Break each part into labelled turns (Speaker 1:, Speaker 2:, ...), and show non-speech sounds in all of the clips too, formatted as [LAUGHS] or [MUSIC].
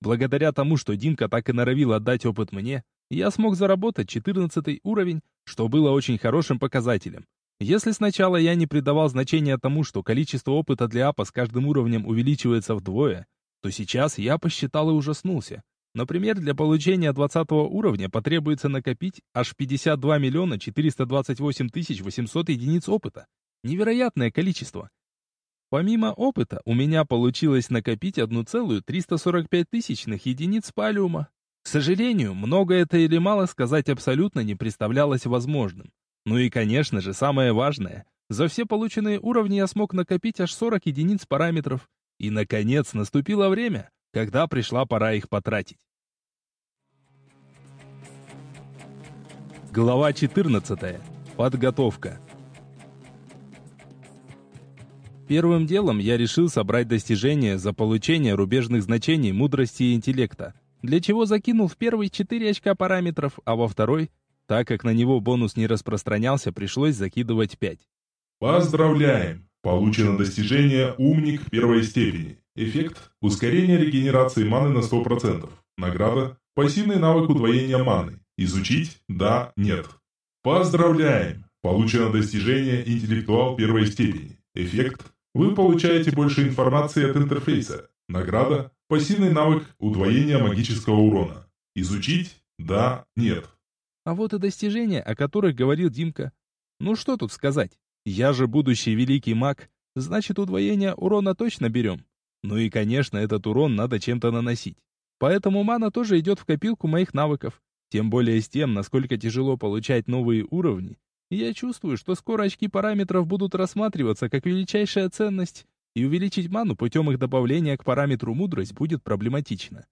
Speaker 1: Благодаря тому, что Димка так и норовил отдать опыт мне, я смог заработать 14 уровень, что было очень хорошим показателем. Если сначала я не придавал значения тому, что количество опыта для апа с каждым уровнем увеличивается вдвое, то сейчас я посчитал и ужаснулся. Например, для получения 20 уровня потребуется накопить аж 52 миллиона 428 тысяч 800 единиц опыта. Невероятное количество. Помимо опыта, у меня получилось накопить 1,345 тысячных единиц палиума. К сожалению, много это или мало сказать абсолютно не представлялось возможным. Ну и, конечно же, самое важное. За все полученные уровни я смог накопить аж 40 единиц параметров. И, наконец, наступило время, когда пришла пора их потратить. Глава 14. Подготовка. Первым делом я решил собрать достижения за получение рубежных значений мудрости и интеллекта, для чего закинул в первый 4 очка параметров, а во второй, так как на него бонус не распространялся, пришлось закидывать 5.
Speaker 2: Поздравляем! Получено достижение «Умник» первой степени. Эффект – ускорение регенерации маны на 100%. Награда – пассивный навык удвоения маны. Изучить – да, нет. Поздравляем! Получено достижение «Интеллектуал первой степени». Эффект – вы получаете больше информации от интерфейса. Награда – пассивный навык удвоения магического урона. Изучить – да, нет.
Speaker 1: А вот и достижения, о которых говорил Димка. Ну что тут сказать? Я же будущий великий маг, значит удвоение урона точно берем. Ну и, конечно, этот урон надо чем-то наносить. Поэтому мана тоже идет в копилку моих навыков. Тем более с тем, насколько тяжело получать новые уровни. Я чувствую, что скоро очки параметров будут рассматриваться как величайшая ценность, и увеличить ману путем их добавления к параметру мудрость будет проблематично.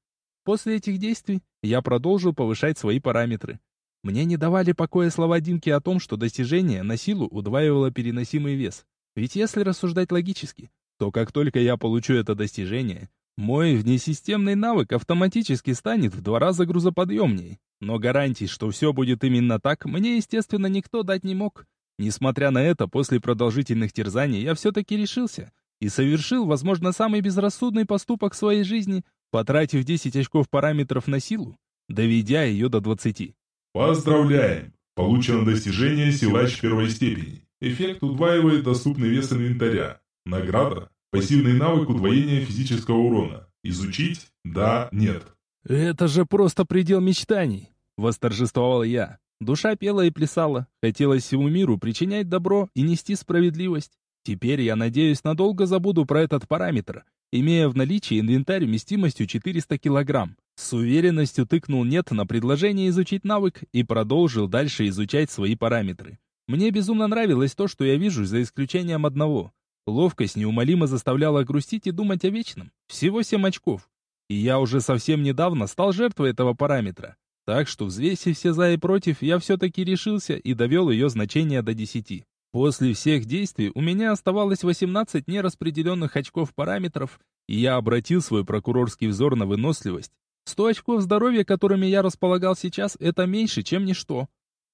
Speaker 1: После этих действий я продолжил повышать свои параметры. Мне не давали покоя слова Димки о том, что достижение на силу удваивало переносимый вес. Ведь если рассуждать логически, то как только я получу это достижение, мой внесистемный навык автоматически станет в два раза грузоподъемнее. Но гарантий, что все будет именно так, мне, естественно, никто дать не мог. Несмотря на это, после продолжительных терзаний я все-таки решился и совершил, возможно, самый безрассудный поступок своей жизни, потратив 10 очков параметров на силу, доведя ее до 20.
Speaker 2: Поздравляем! Получено достижение «Силач первой степени». Эффект удваивает доступный вес инвентаря. Награда – пассивный навык удвоения физического урона. Изучить – да, нет.
Speaker 1: «Это же просто предел мечтаний!» – восторжествовал я. Душа пела и плясала. Хотелось всему миру причинять добро и нести справедливость. Теперь я надеюсь надолго забуду про этот параметр, имея в наличии инвентарь вместимостью 400 килограмм. С уверенностью тыкнул «нет» на предложение изучить навык и продолжил дальше изучать свои параметры. Мне безумно нравилось то, что я вижу, за исключением одного. Ловкость неумолимо заставляла грустить и думать о вечном. Всего 7 очков. И я уже совсем недавно стал жертвой этого параметра. Так что, взвесив все за и против, я все-таки решился и довел ее значение до 10. После всех действий у меня оставалось 18 нераспределенных очков параметров, и я обратил свой прокурорский взор на выносливость. 100 очков здоровья, которыми я располагал сейчас, это меньше, чем ничто.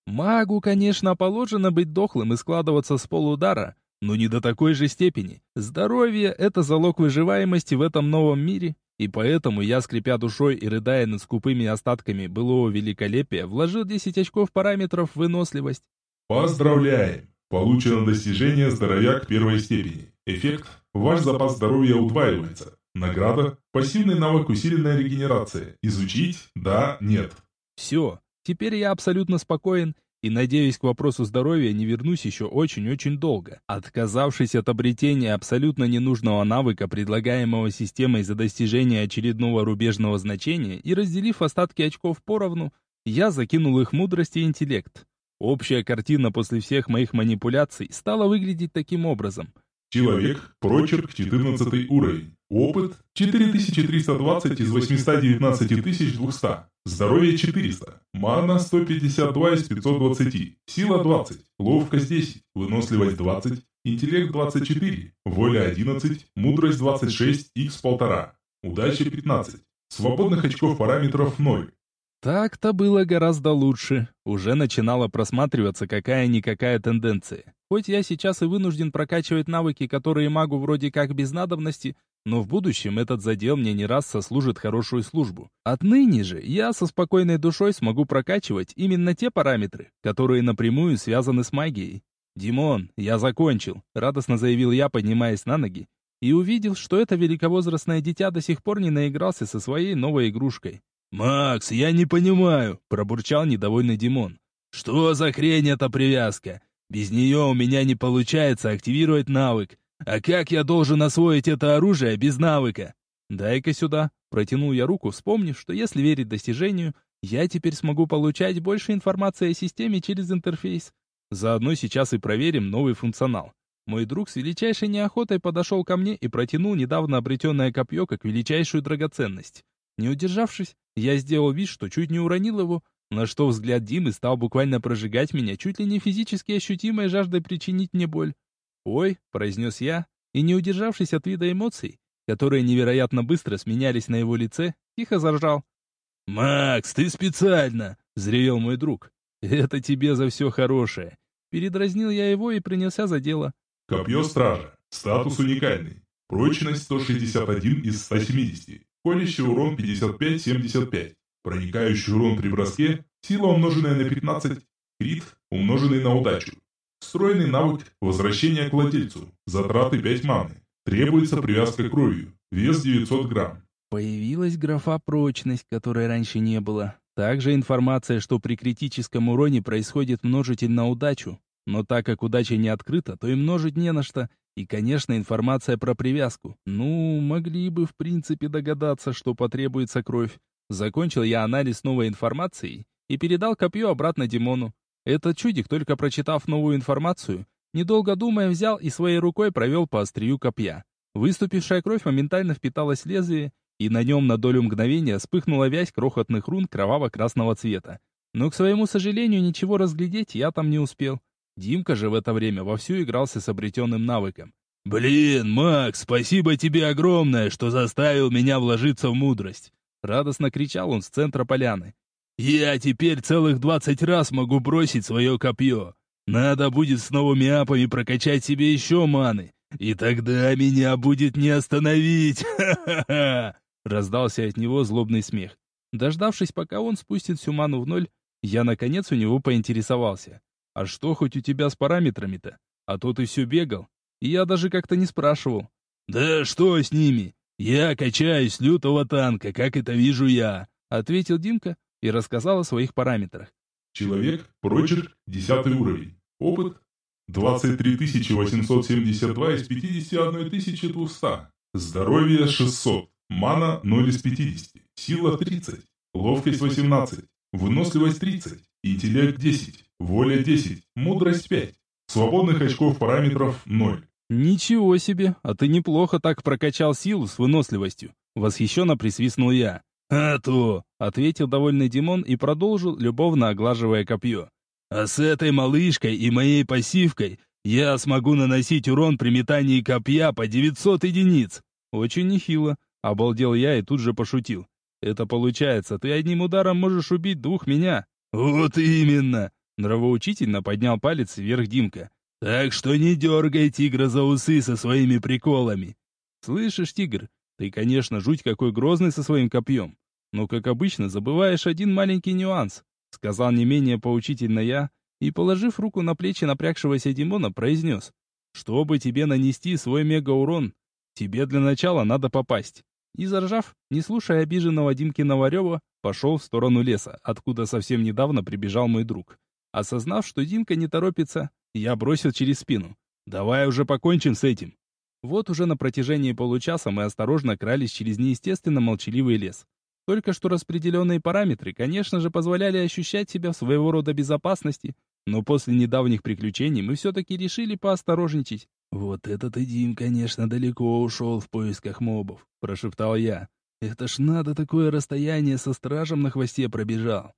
Speaker 1: Магу, конечно, положено быть дохлым и складываться с полудара, но не до такой же степени. Здоровье — это залог выживаемости в этом новом мире, и поэтому я, скрипя душой и рыдая над скупыми остатками былого великолепия, вложил 10 очков параметров в выносливость.
Speaker 2: Поздравляем! Получено достижение «Здоровяк первой степени». Эффект – ваш запас здоровья удваивается. Награда – пассивный навык усиленная регенерация. Изучить – да, нет.
Speaker 1: Все, теперь я абсолютно спокоен и, надеюсь, к вопросу здоровья не вернусь еще очень-очень долго. Отказавшись от обретения абсолютно ненужного навыка, предлагаемого системой за достижение очередного рубежного значения, и разделив остатки очков поровну, я закинул их мудрость и интеллект. Общая картина после всех моих манипуляций стала выглядеть таким образом.
Speaker 2: Человек, прочерк 14 уровень. Опыт 4320 из 819200. Здоровье 400. Мана 152 из 520. Сила 20. Ловкость 10. Выносливость 20. Интеллект 24. Воля 11. Мудрость 26. Х 1,5. Удача 15. Свободных очков параметров 0.
Speaker 1: Так-то было гораздо лучше. Уже начинала просматриваться какая-никакая тенденция. Хоть я сейчас и вынужден прокачивать навыки, которые магу вроде как без надобности, но в будущем этот задел мне не раз сослужит хорошую службу. Отныне же я со спокойной душой смогу прокачивать именно те параметры, которые напрямую связаны с магией. «Димон, я закончил», — радостно заявил я, поднимаясь на ноги, и увидел, что это великовозрастное дитя до сих пор не наигрался со своей новой игрушкой. «Макс, я не понимаю», — пробурчал недовольный Димон. «Что за хрень эта привязка? Без нее у меня не получается активировать навык. А как я должен освоить это оружие без навыка? Дай-ка сюда. Протянул я руку, вспомнив, что если верить достижению, я теперь смогу получать больше информации о системе через интерфейс. Заодно сейчас и проверим новый функционал. Мой друг с величайшей неохотой подошел ко мне и протянул недавно обретенное копье как величайшую драгоценность. Не удержавшись, я сделал вид, что чуть не уронил его, на что взгляд Димы стал буквально прожигать меня чуть ли не физически ощутимой жаждой причинить мне боль. «Ой», — произнес я, и, не удержавшись от вида эмоций, которые невероятно быстро сменялись на его лице, тихо заржал. «Макс, ты специально!» — взревел мой друг. «Это тебе за все хорошее!» Передразнил я его и принялся за дело.
Speaker 2: Копье стража. Статус уникальный. Прочность 161 из 170. Колющий урон 55-75. Проникающий урон при броске. Сила умноженная на 15. Крит умноженный на удачу. Встроенный навык возвращения к владельцу. Затраты 5 маны. Требуется привязка кровью. Вес 900 грамм.
Speaker 1: Появилась графа «Прочность», которой раньше не было. Также информация, что при критическом уроне происходит множитель на удачу. Но так как удача не открыта, то и множить не на что. И, конечно, информация про привязку. Ну, могли бы в принципе догадаться, что потребуется кровь. Закончил я анализ новой информации и передал копье обратно Димону. Этот чудик, только прочитав новую информацию, недолго думая, взял и своей рукой провел по острию копья. Выступившая кровь моментально впиталась в лезвие, и на нем на долю мгновения вспыхнула вязь крохотных рун кроваво-красного цвета. Но, к своему сожалению, ничего разглядеть я там не успел. Димка же в это время вовсю игрался с обретенным навыком. «Блин, Макс, спасибо тебе огромное, что заставил меня вложиться в мудрость!» Радостно кричал он с центра поляны. Я теперь целых двадцать раз могу бросить свое копье. Надо будет с новыми апами прокачать себе еще маны. И тогда меня будет не остановить. Ха-ха-ха!» Раздался от него злобный смех. Дождавшись, пока он спустит всю ману в ноль, я, наконец, у него поинтересовался. «А что хоть у тебя с параметрами-то? А то ты все бегал. И я даже как-то не спрашивал». «Да что с ними? Я качаюсь лютого танка, как это вижу я», — ответил Димка, и рассказал о своих параметрах.
Speaker 2: Человек, прочерк, 10 уровень. Опыт 23872 из 51200. Здоровье 600. Мана 0 из 50. Сила 30. Ловкость 18. Выносливость 30. Интеллект 10. Воля 10. Мудрость 5. Свободных очков параметров 0.
Speaker 1: «Ничего себе, а ты неплохо так прокачал силу с выносливостью!» Восхищенно присвистнул я.
Speaker 2: «А то!»
Speaker 1: — ответил довольный Димон и продолжил, любовно оглаживая копье.
Speaker 2: «А с этой малышкой и моей пассивкой я смогу наносить урон при метании копья по 900 единиц!»
Speaker 1: «Очень нехило!» — обалдел я и тут же пошутил. «Это получается, ты одним ударом можешь убить двух меня!»
Speaker 2: «Вот именно!»
Speaker 1: — нравоучительно поднял палец вверх Димка.
Speaker 2: «Так что не дергай тигра за усы со своими приколами!»
Speaker 1: «Слышишь, тигр, ты, конечно, жуть какой грозный со своим копьем, но, как обычно, забываешь один маленький нюанс», сказал не менее поучительно я, и, положив руку на плечи напрягшегося Димона, произнес, «Чтобы тебе нанести свой мегаурон, тебе для начала надо попасть». И заржав, не слушая обиженного Димкиного рева, пошел в сторону леса, откуда совсем недавно прибежал мой друг. Осознав, что Димка не торопится, я бросил через спину. «Давай уже покончим с этим». Вот уже на протяжении получаса мы осторожно крались через неестественно молчаливый лес. Только что распределенные параметры, конечно же, позволяли ощущать себя в своего рода безопасности, но после недавних приключений мы все-таки решили поосторожничать. «Вот этот и конечно, далеко ушел в поисках мобов», — прошептал я. «Это ж надо такое расстояние со стражем на хвосте пробежал».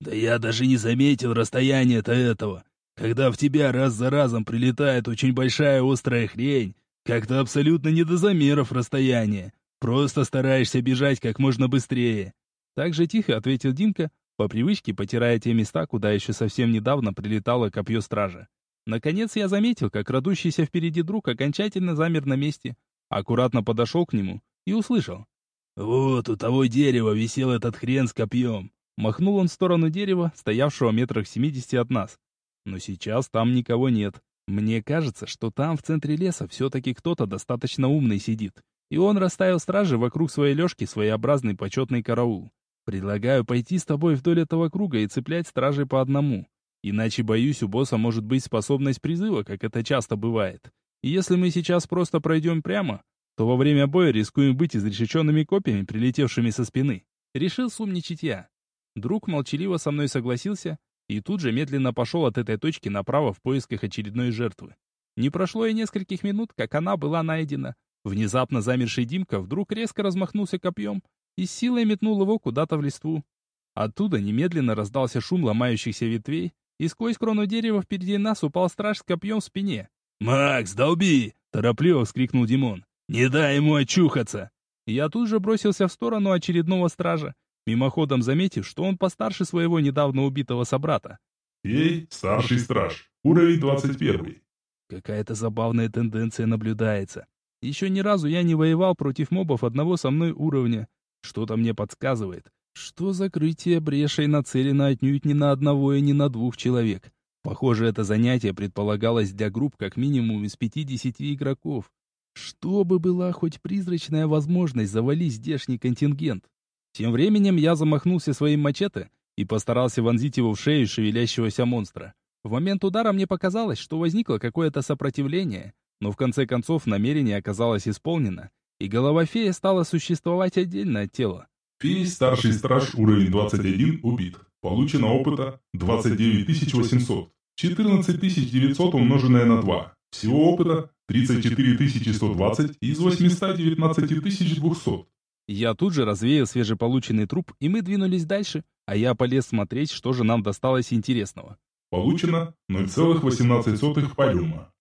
Speaker 2: «Да я даже не заметил расстояния-то этого. Когда в тебя раз за разом прилетает очень большая острая хрень, как-то абсолютно не до замеров расстояния. Просто стараешься бежать как можно быстрее.
Speaker 1: Так же тихо ответил Димка, по привычке потирая те места, куда еще совсем недавно прилетало копье стража. Наконец я заметил, как радущийся впереди друг окончательно замер на месте, Аккуратно подошел к нему и услышал. «Вот у того дерева висел этот хрен с копьем». Махнул он в сторону дерева, стоявшего метрах семидесяти от нас. Но сейчас там никого нет. Мне кажется, что там в центре леса все-таки кто-то достаточно умный сидит. И он расставил стражи вокруг своей лёжки своеобразный почетный караул. Предлагаю пойти с тобой вдоль этого круга и цеплять стражей по одному. Иначе, боюсь, у босса может быть способность призыва, как это часто бывает. И если мы сейчас просто пройдем прямо, то во время боя рискуем быть изрешеченными копьями, прилетевшими со спины. Решил сумничать я. Друг молчаливо со мной согласился и тут же медленно пошел от этой точки направо в поисках очередной жертвы. Не прошло и нескольких минут, как она была найдена. Внезапно замерший Димка вдруг резко размахнулся копьем и силой метнул его куда-то в листву. Оттуда немедленно раздался шум ломающихся ветвей, и сквозь крону дерева впереди нас упал страж с копьем в спине. «Макс, долби!» – торопливо вскрикнул Димон. «Не дай ему очухаться!» Я тут же бросился в сторону очередного стража, мимоходом заметив, что он постарше своего недавно убитого собрата.
Speaker 2: «Ей, старший страж, уровень 21».
Speaker 1: Какая-то забавная тенденция наблюдается. Еще ни разу я не воевал против мобов одного со мной уровня. Что-то мне подсказывает, что закрытие брешей нацелено отнюдь не на одного и не на двух человек. Похоже, это занятие предполагалось для групп как минимум из 50 игроков. Чтобы была хоть призрачная возможность завалить здешний контингент. Тем временем я замахнулся своим мачете и постарался вонзить его в шею шевелящегося монстра. В момент удара мне показалось, что возникло какое-то сопротивление, но в конце концов намерение оказалось исполнено, и голова феи стала существовать отдельно от тела.
Speaker 2: Феи старший страж уровень 21 убит. Получено опыта 29800. 14900 умноженное на 2. Всего опыта 34120 из 819200.
Speaker 1: Я тут же развеял свежеполученный труп, и мы двинулись дальше, а я полез смотреть, что же нам досталось интересного.
Speaker 2: Получено 0,18 палюма.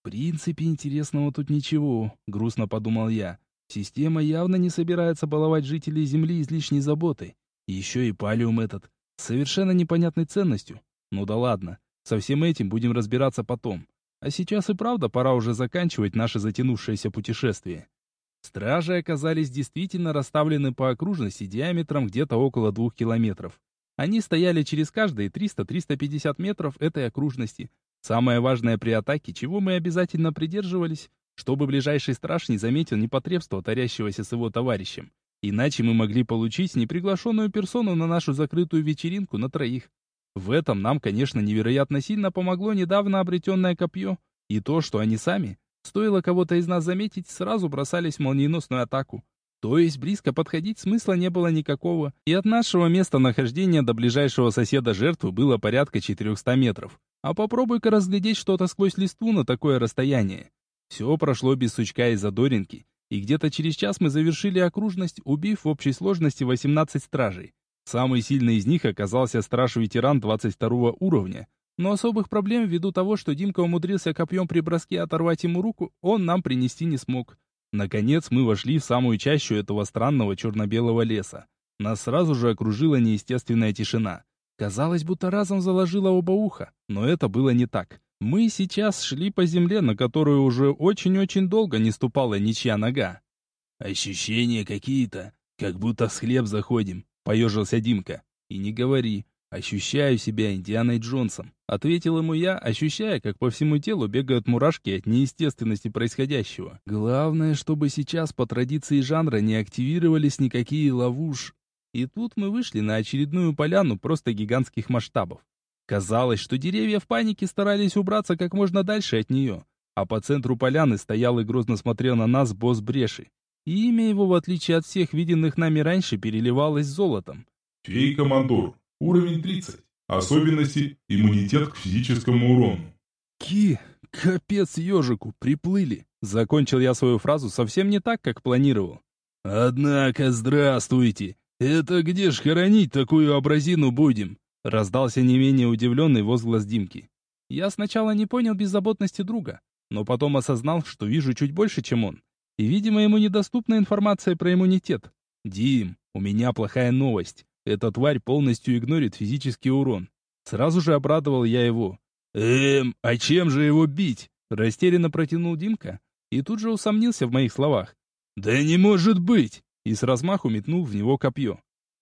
Speaker 1: В принципе, интересного тут ничего, грустно подумал я. Система явно не собирается баловать жителей Земли излишней заботой. еще и палиум этот, совершенно непонятной ценностью. Ну да ладно, со всем этим будем разбираться потом. А сейчас и правда пора уже заканчивать наше затянувшееся путешествие. Стражи оказались действительно расставлены по окружности диаметром где-то около двух километров. Они стояли через каждые 300-350 метров этой окружности. Самое важное при атаке, чего мы обязательно придерживались, чтобы ближайший страж не заметил непотребства, творящегося с его товарищем. Иначе мы могли получить неприглашенную персону на нашу закрытую вечеринку на троих. В этом нам, конечно, невероятно сильно помогло недавно обретенное копье, и то, что они сами, Стоило кого-то из нас заметить, сразу бросались в молниеносную атаку. То есть близко подходить смысла не было никакого, и от нашего места нахождения до ближайшего соседа жертвы было порядка 400 метров. А попробуй-ка разглядеть что-то сквозь листву на такое расстояние. Все прошло без сучка и задоринки, и где-то через час мы завершили окружность, убив в общей сложности 18 стражей. Самый сильный из них оказался страж-ветеран 22 уровня, но особых проблем ввиду того, что Димка умудрился копьем при броске оторвать ему руку, он нам принести не смог. Наконец мы вошли в самую чащу этого странного черно-белого леса. Нас сразу же окружила неестественная тишина. Казалось, будто разом заложило оба уха, но это было не так. Мы сейчас шли по земле, на которую уже очень-очень долго не ступала ничья нога. «Ощущения какие-то, как будто с хлеб заходим», — поежился Димка. «И не говори, «Ощущаю себя Индианой Джонсом», — ответил ему я, ощущая, как по всему телу бегают мурашки от неестественности происходящего. «Главное, чтобы сейчас по традиции жанра не активировались никакие ловуш». И тут мы вышли на очередную поляну просто гигантских масштабов. Казалось, что деревья в панике старались убраться как можно дальше от нее, а по центру поляны стоял и грозно смотрел на нас босс Бреши. И имя его, в отличие от всех виденных нами раньше, переливалось золотом.
Speaker 2: «Фей-командор, Уровень 30. Особенности – иммунитет к физическому урону.
Speaker 1: Ки, капец ежику, приплыли. Закончил я свою фразу совсем не так, как планировал. Однако, здравствуйте. Это где ж хоронить такую образину будем? Раздался не менее удивленный возглас Димки. Я сначала не понял беззаботности друга, но потом осознал, что вижу чуть больше, чем он. И, видимо, ему недоступна информация про иммунитет. «Дим, у меня плохая новость. Эта тварь полностью игнорит физический урон. Сразу же обрадовал я его. «Эм, а чем же его бить?» Растерянно протянул Димка, и тут же усомнился в моих словах. «Да не может быть!» и с размаху метнул в него копье.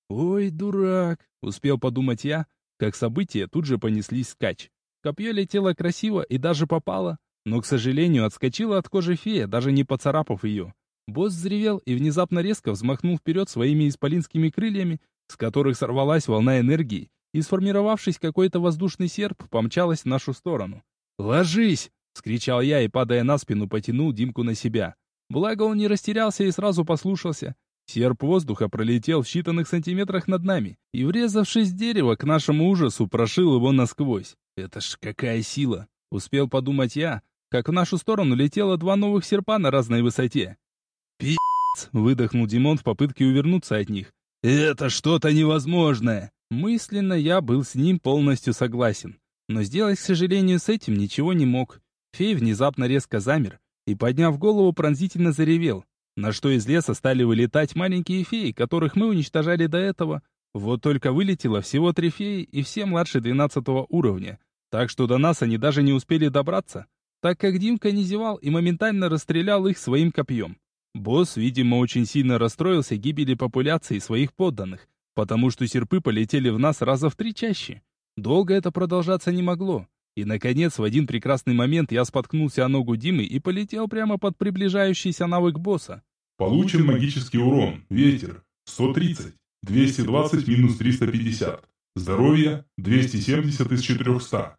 Speaker 1: «Ой, дурак!» — успел подумать я, как события тут же понеслись скач. Копье летело красиво и даже попало, но, к сожалению, отскочила от кожи фея, даже не поцарапав ее. Босс взревел и внезапно резко взмахнул вперед своими исполинскими крыльями, с которых сорвалась волна энергии, и, сформировавшись какой-то воздушный серп, помчалась в нашу сторону. «Ложись!» — скричал я и, падая на спину, потянул Димку на себя. Благо он не растерялся и сразу послушался. Серп воздуха пролетел в считанных сантиметрах над нами и, врезавшись в дерево, к нашему ужасу прошил его насквозь. Это ж какая сила! Успел подумать я, как в нашу сторону летело два новых серпа на разной высоте. «Пи***ц!» — выдохнул Димон в попытке увернуться от них. «Это что-то невозможное!» Мысленно я был с ним полностью согласен. Но сделать, к сожалению, с этим ничего не мог. Фей внезапно резко замер и, подняв голову, пронзительно заревел, на что из леса стали вылетать маленькие феи, которых мы уничтожали до этого. Вот только вылетело всего три феи и все младше двенадцатого уровня, так что до нас они даже не успели добраться, так как Димка не зевал и моментально расстрелял их своим копьем. Босс, видимо, очень сильно расстроился гибели популяции своих подданных, потому что серпы полетели в нас раза в три чаще. Долго это продолжаться не могло. И, наконец, в один прекрасный момент я споткнулся о ногу Димы и полетел прямо под приближающийся навык босса.
Speaker 2: Получен магический урон. Ветер. 130. 220 минус 350. Здоровье. 270 из 400.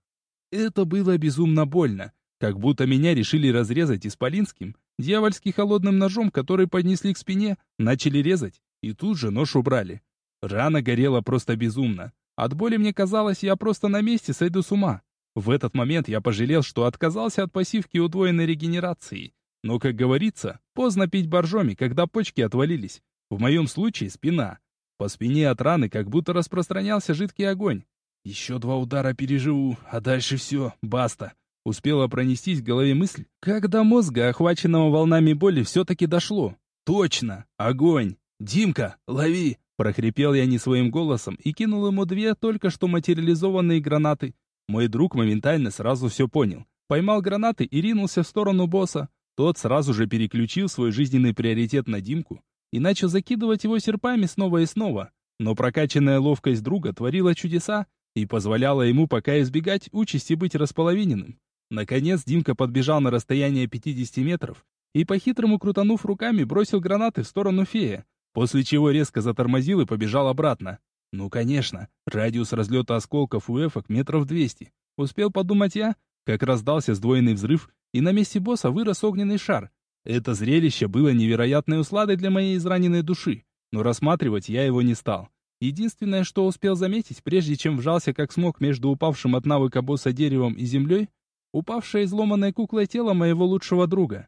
Speaker 1: Это было безумно больно. Как будто меня решили разрезать исполинским, дьявольски холодным ножом, который поднесли к спине, начали резать, и тут же нож убрали. Рана горела просто безумно. От боли мне казалось, я просто на месте сойду с ума. В этот момент я пожалел, что отказался от пассивки удвоенной регенерации. Но, как говорится, поздно пить боржоми, когда почки отвалились. В моем случае спина. По спине от раны как будто распространялся жидкий огонь. Еще два удара переживу, а дальше все, баста. Успела пронестись в голове мысль, когда мозга, охваченного волнами боли, все-таки дошло. Точно, огонь. Димка, лови! Прохрипел я не своим голосом и кинул ему две только что материализованные гранаты. Мой друг моментально сразу все понял. Поймал гранаты и ринулся в сторону босса. Тот сразу же переключил свой жизненный приоритет на Димку и начал закидывать его серпами снова и снова. Но прокачанная ловкость друга творила чудеса и позволяла ему пока избегать участи быть располовиненным. Наконец Димка подбежал на расстояние 50 метров и, по-хитрому крутанув руками, бросил гранаты в сторону фея, После чего резко затормозил и побежал обратно. Ну, конечно, радиус разлета осколков у эфок метров двести. Успел подумать я, как раздался сдвоенный взрыв, и на месте босса вырос огненный шар. Это зрелище было невероятной усладой для моей израненной души, но рассматривать я его не стал. Единственное, что успел заметить, прежде чем вжался как смог между упавшим от навыка босса деревом и землей, упавшее изломанной куклой тело моего лучшего друга.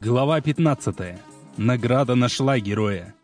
Speaker 1: Глава 15. Награда нашла героя.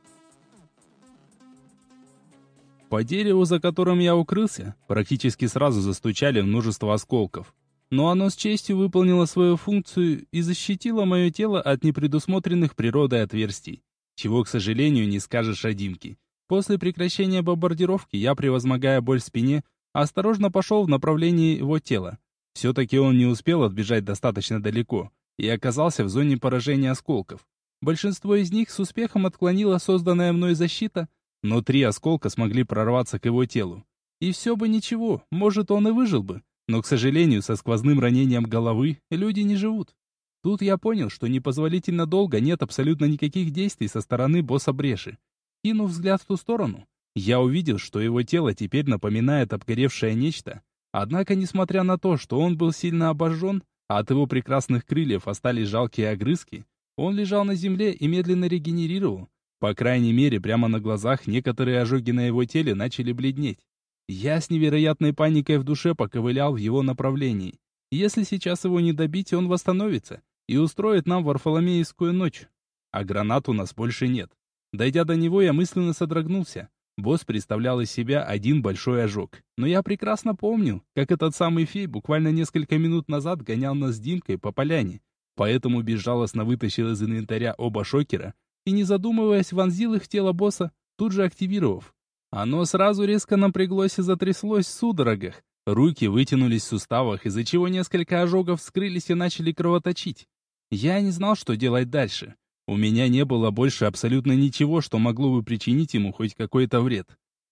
Speaker 1: По дереву, за которым я укрылся, практически сразу застучали множество осколков. Но оно с честью выполнило свою функцию и защитило мое тело от непредусмотренных природой отверстий. Чего, к сожалению, не скажешь о Димке. После прекращения бомбардировки я, превозмогая боль в спине, осторожно пошел в направлении его тела. Все-таки он не успел отбежать достаточно далеко и оказался в зоне поражения осколков. Большинство из них с успехом отклонила созданная мной защита, но три осколка смогли прорваться к его телу. И все бы ничего, может он и выжил бы, но, к сожалению, со сквозным ранением головы люди не живут. Тут я понял, что непозволительно долго нет абсолютно никаких действий со стороны босса Бреши. Кинув взгляд в ту сторону, я увидел, что его тело теперь напоминает обгоревшее нечто. Однако, несмотря на то, что он был сильно обожжен, а от его прекрасных крыльев остались жалкие огрызки, он лежал на земле и медленно регенерировал. По крайней мере, прямо на глазах некоторые ожоги на его теле начали бледнеть. Я с невероятной паникой в душе поковылял в его направлении. Если сейчас его не добить, он восстановится и устроит нам Варфоломеевскую ночь. А гранат у нас больше нет. Дойдя до него, я мысленно содрогнулся. Босс представлял из себя один большой ожог. Но я прекрасно помню, как этот самый фей буквально несколько минут назад гонял нас с Димкой по поляне. Поэтому безжалостно вытащил из инвентаря оба шокера и, не задумываясь, вонзил их в тело босса, тут же активировав. Оно сразу резко напряглось и затряслось в судорогах. Руки вытянулись в суставах, из-за чего несколько ожогов вскрылись и начали кровоточить. Я не знал, что делать дальше. У меня не было больше абсолютно ничего, что могло бы причинить ему хоть какой-то вред.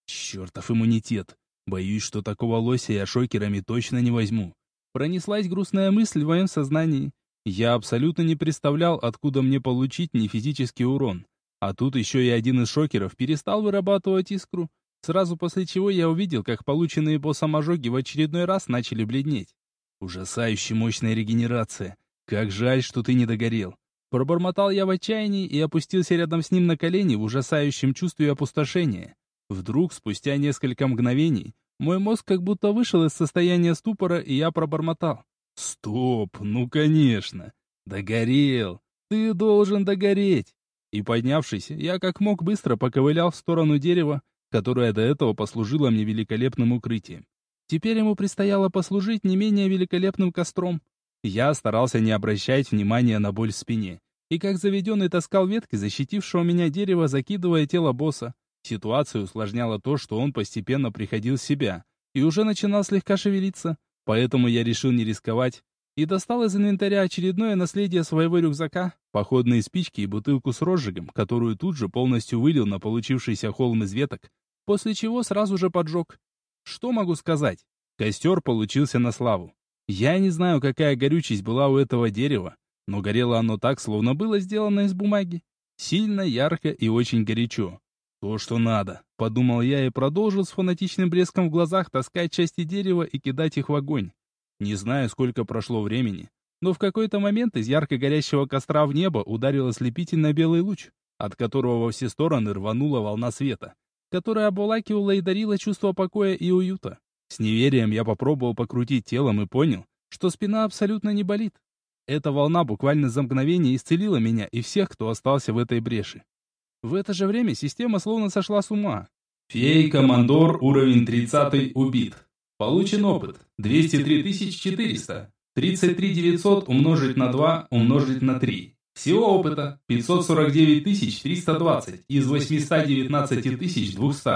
Speaker 1: Чертов иммунитет. Боюсь, что такого лося я шокерами точно не возьму. Пронеслась грустная мысль в моем сознании. Я абсолютно не представлял, откуда мне получить не физический урон. А тут еще и один из шокеров перестал вырабатывать искру, сразу после чего я увидел, как полученные боссом ожоги в очередной раз начали бледнеть. Ужасающе мощная регенерация. Как жаль, что ты не догорел. Пробормотал я в отчаянии и опустился рядом с ним на колени в ужасающем чувстве опустошения. Вдруг, спустя несколько мгновений, мой мозг как будто вышел из состояния ступора, и я пробормотал. «Стоп, ну конечно! Догорел! Ты должен догореть!» И поднявшись, я как мог быстро поковылял в сторону дерева, которое до этого послужило мне великолепным укрытием. Теперь ему предстояло послужить не менее великолепным костром. Я старался не обращать внимания на боль в спине, и как заведенный таскал ветки защитившего меня дерева, закидывая тело босса. Ситуацию усложняло то, что он постепенно приходил в себя и уже начинал слегка шевелиться, поэтому я решил не рисковать и достал из инвентаря очередное наследие своего рюкзака, походные спички и бутылку с розжигом, которую тут же полностью вылил на получившийся холм из веток, после чего сразу же поджег. Что могу сказать? Костер получился на славу. Я не знаю, какая горючесть была у этого дерева, но горело оно так, словно было сделано из бумаги. Сильно, ярко и очень горячо. То, что надо, подумал я и продолжил с фанатичным блеском в глазах таскать части дерева и кидать их в огонь. Не знаю, сколько прошло времени, но в какой-то момент из ярко горящего костра в небо ударил ослепительно белый луч, от которого во все стороны рванула волна света, которая обволакивала и дарила чувство покоя и уюта. С неверием я попробовал покрутить телом и понял, что спина абсолютно не болит. Эта волна буквально за мгновение исцелила меня и всех, кто остался в этой бреши. В это же время система словно сошла с ума.
Speaker 3: Фей-командор уровень 30 убит. Получен опыт 203 400. 33 900 умножить на 2 умножить на 3. Всего опыта 549 320 из 819 200.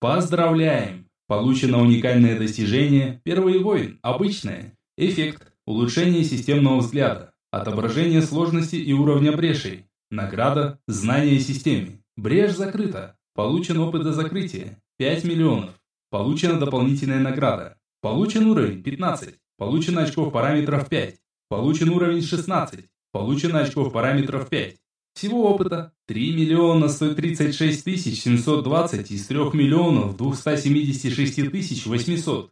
Speaker 3: Поздравляем! Получено уникальное достижение «Первый воин», обычное. Эффект – улучшение системного взгляда. Отображение сложности и уровня брешей. Награда – знание системе. Брешь закрыта. Получен опыт до закрытия. 5 миллионов. Получена дополнительная награда. Получен уровень 15. Получено очков параметров 5. Получен уровень 16. Получено очков параметров 5. Всего опыта 3 миллиона 136 тысяч 720 из 3 миллионов 276 тысяч 800.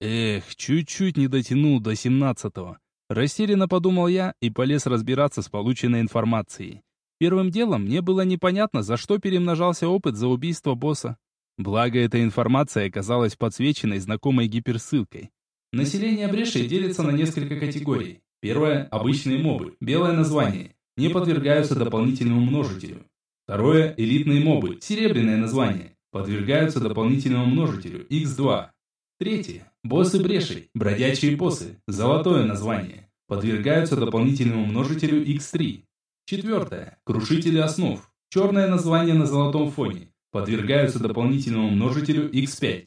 Speaker 1: Эх, чуть-чуть не дотянул до 17-го. Растерянно подумал я и полез разбираться с полученной информацией. Первым делом мне было непонятно, за что перемножался опыт за убийство босса. Благо, эта информация оказалась подсвеченной знакомой гиперссылкой.
Speaker 3: Население Бреши делится на несколько категорий. Первое – обычные мобы, белое название, не подвергаются дополнительному множителю. Второе – элитные мобы, серебряное название, подвергаются дополнительному множителю, x2. Третье – боссы Бреши, бродячие боссы, золотое название, подвергаются дополнительному множителю x3. Четвертое – крушители основ, черное название на золотом фоне, подвергаются дополнительному множителю x5.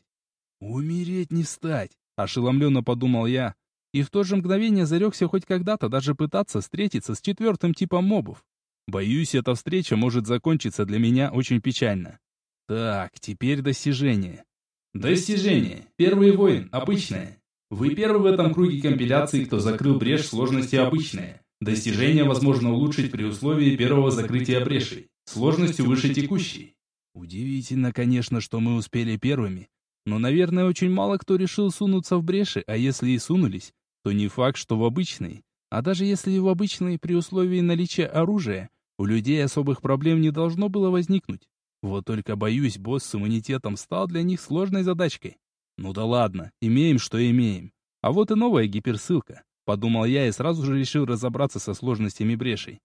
Speaker 1: «Умереть не встать!» – ошеломленно подумал я. И в то же мгновение зарекся хоть когда-то даже пытаться встретиться с четвертым типом мобов. Боюсь, эта встреча может закончиться для меня очень печально. Так, теперь достижение.
Speaker 3: Достижение. Первый воин. Обычное. Вы первый в этом круге компиляции, кто закрыл брешь сложности обычная. Достижение возможно улучшить при условии первого закрытия брешей. Сложностью выше текущей.
Speaker 1: Удивительно, конечно, что мы успели первыми. Но, наверное, очень мало кто решил сунуться в бреши, а если и сунулись, то не факт, что в обычной. А даже если и в обычной, при условии наличия оружия, у людей особых проблем не должно было возникнуть. Вот только, боюсь, босс с иммунитетом стал для них сложной задачкой. Ну да ладно, имеем, что имеем. А вот и новая гиперссылка. Подумал я и сразу же решил разобраться со сложностями брешей.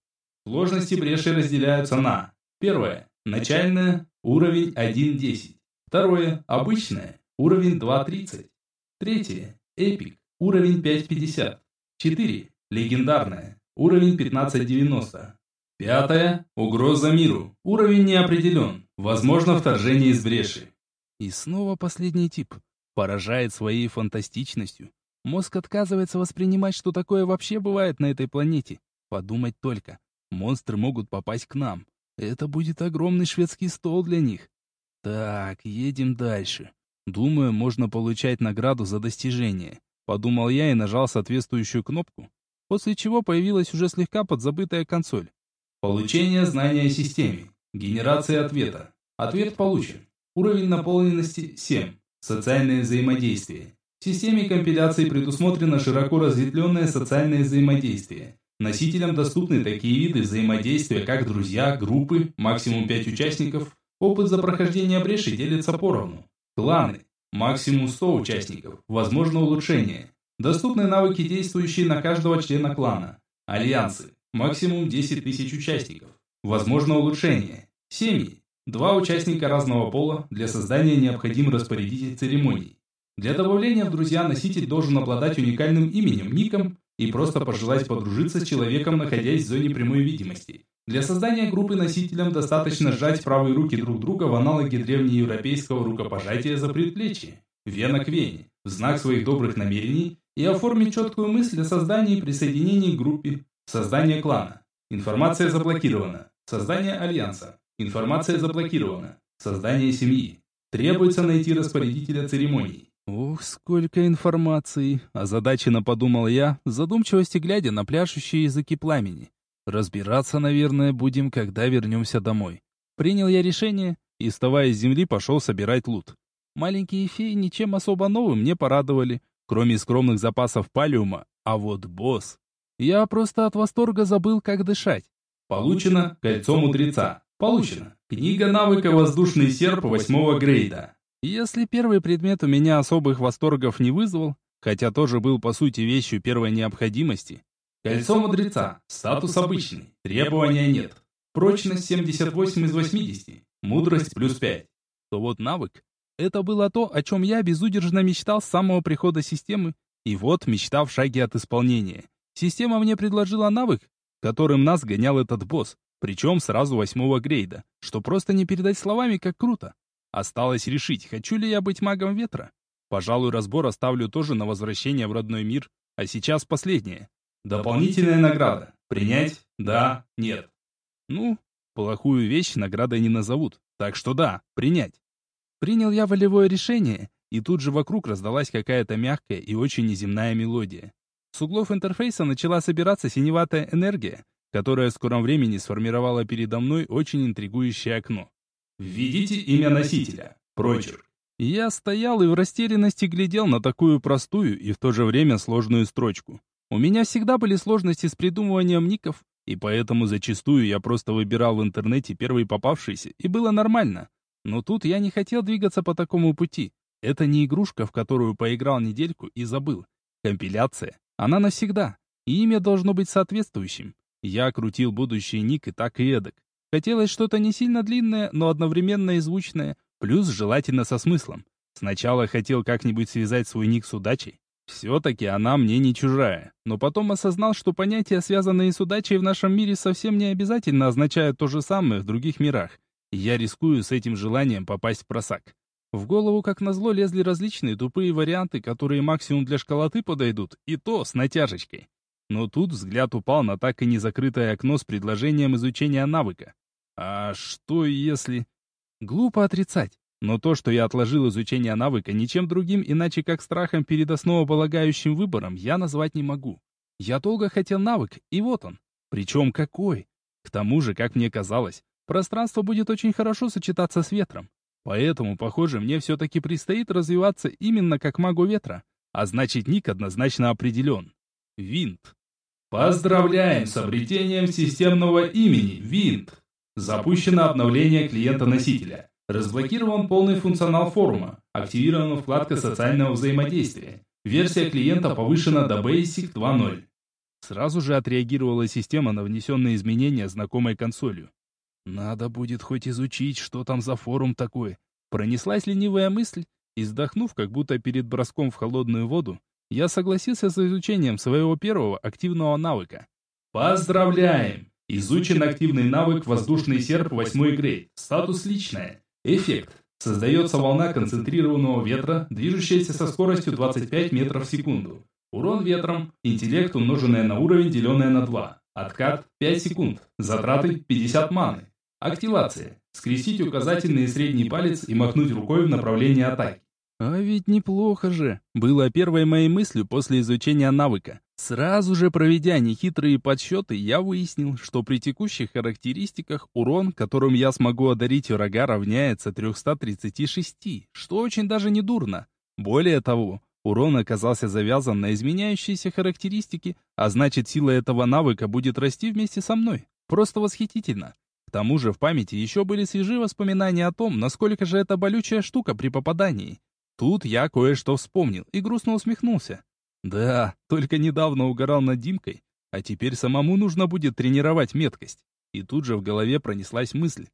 Speaker 3: Сложности брешей разделяются на Первое. Начальное. Уровень 1.10. Второе. Обычное. Уровень 2.30. Третье. Эпик. Уровень 5.50. Четыре. Легендарное. Уровень 15.90. Пятое. Угроза миру. Уровень не определен. Возможно вторжение из бреши.
Speaker 1: И снова последний тип. Поражает своей фантастичностью. Мозг отказывается воспринимать, что такое вообще бывает на этой планете. Подумать только. Монстры могут попасть к нам. Это будет огромный шведский стол для них. Так, едем дальше. Думаю, можно получать награду за достижение. Подумал я и нажал соответствующую кнопку, после чего появилась уже слегка подзабытая консоль.
Speaker 3: Получение знания о системе. Генерация ответа. Ответ получен. Уровень наполненности 7. Социальное взаимодействие. В системе компиляции предусмотрено широко разветвленное социальное взаимодействие. Носителям доступны такие виды взаимодействия, как друзья, группы, максимум 5 участников. Опыт за прохождение бреши делится поровну. Кланы. Максимум 100 участников. Возможно улучшение. Доступны навыки, действующие на каждого члена клана. Альянсы. Максимум 10 тысяч участников. Возможно улучшение. Семьи. Два участника разного пола. Для создания необходим распорядитель церемоний. Для добавления в друзья носитель должен обладать уникальным именем, ником и просто пожелать подружиться с человеком, находясь в зоне прямой видимости. Для создания группы носителям достаточно сжать правые руки друг друга в аналоге древнеевропейского рукопожатия за предплечье, вена к вене, в знак своих добрых намерений и оформить четкую мысль о создании и присоединении к группе, создание клана. Информация заблокирована. Создание альянса. Информация заблокирована. Создание семьи. Требуется найти распорядителя церемоний.
Speaker 1: Ух, сколько информации, озадаченно подумал я, в задумчивости глядя на пляшущие языки пламени. Разбираться, наверное, будем, когда вернемся домой. Принял я решение и, вставая с земли, пошел собирать лут. Маленькие феи ничем особо новым не порадовали, кроме скромных запасов палиума, а вот босс... Я просто от восторга забыл, как дышать.
Speaker 3: Получено кольцо мудреца. Получено. Книга навыка «Воздушный серп» восьмого грейда.
Speaker 1: Если первый предмет у меня особых восторгов не вызвал, хотя тоже был по сути вещью первой необходимости.
Speaker 3: Кольцо мудреца. Статус обычный. Требования нет. Прочность 78 из 80. Мудрость плюс 5.
Speaker 1: То вот навык. Это было то, о чем я безудержно мечтал с самого прихода системы, и вот мечта в шаге от исполнения. Система мне предложила навык, которым нас гонял этот босс, причем сразу восьмого грейда, что просто не передать словами, как круто. Осталось решить, хочу ли я быть магом ветра. Пожалуй, разбор оставлю тоже на возвращение в родной мир, а сейчас последнее.
Speaker 3: Дополнительная награда. Принять? Да, нет.
Speaker 1: Ну, плохую вещь наградой не назовут, так что да, принять. Принял я волевое решение, и тут же вокруг раздалась какая-то мягкая и очень неземная мелодия. С углов интерфейса начала собираться синеватая энергия, которая в скором времени сформировала передо мной очень интригующее окно.
Speaker 3: Введите имя носителя. Прочерк.
Speaker 1: Я стоял и в растерянности глядел на такую простую и в то же время сложную строчку. У меня всегда были сложности с придумыванием ников, и поэтому зачастую я просто выбирал в интернете первый попавшийся, и было нормально. Но тут я не хотел двигаться по такому пути. Это не игрушка, в которую поиграл недельку и забыл. Компиляция. Она навсегда. И имя должно быть соответствующим. Я крутил будущий ник и так и эдак. Хотелось что-то не сильно длинное, но одновременно и звучное, плюс желательно со смыслом. Сначала хотел как-нибудь связать свой ник с удачей. Все-таки она мне не чужая. Но потом осознал, что понятия, связанные с удачей в нашем мире, совсем не обязательно означают то же самое в других мирах. И я рискую с этим желанием попасть в просак. В голову, как назло, лезли различные тупые варианты, которые максимум для школоты подойдут, и то с натяжечкой. Но тут взгляд упал на так и не закрытое окно с предложением изучения навыка. А что если... Глупо отрицать. Но то, что я отложил изучение навыка ничем другим, иначе как страхом перед основополагающим выбором, я назвать не могу. Я долго хотел навык, и вот он. Причем какой? К тому же, как мне казалось, пространство будет очень хорошо сочетаться с ветром. Поэтому, похоже, мне все-таки предстоит развиваться именно как магу ветра. А значит, ник однозначно определен. Винт.
Speaker 3: Поздравляем с обретением системного имени Винт. Запущено обновление клиента-носителя. Разблокирован полный функционал форума. Активирована вкладка социального взаимодействия. Версия клиента повышена до Basic 2.0.
Speaker 1: Сразу же отреагировала система на внесенные изменения знакомой консолью. Надо будет хоть изучить, что там за форум такой. Пронеслась ленивая мысль, и вздохнув, как будто перед броском в холодную воду, я согласился с изучением своего первого активного навыка.
Speaker 3: Поздравляем! Изучен активный навык «Воздушный серп 8 грейд». Статус «Личное». Эффект. Создается волна концентрированного ветра, движущаяся со скоростью 25 метров в секунду. Урон ветром, интеллект умноженное на уровень, деленное на 2. Откат 5 секунд. Затраты 50 маны. Активация. Скрестить указательный и средний палец и махнуть рукой в направлении атаки.
Speaker 1: А ведь неплохо же. Было первой моей мыслью после изучения навыка. Сразу же проведя нехитрые подсчеты, я выяснил, что при текущих характеристиках урон, которым я смогу одарить врага, равняется 336, что очень даже не дурно. Более того, урон оказался завязан на изменяющиеся характеристики, а значит сила этого навыка будет расти вместе со мной. Просто восхитительно. К тому же в памяти еще были свежие воспоминания о том, насколько же это болючая штука при попадании. Тут я кое-что вспомнил и грустно усмехнулся. Да, только недавно угорал над Димкой, а теперь самому нужно будет тренировать меткость. И тут же в голове пронеслась мысль.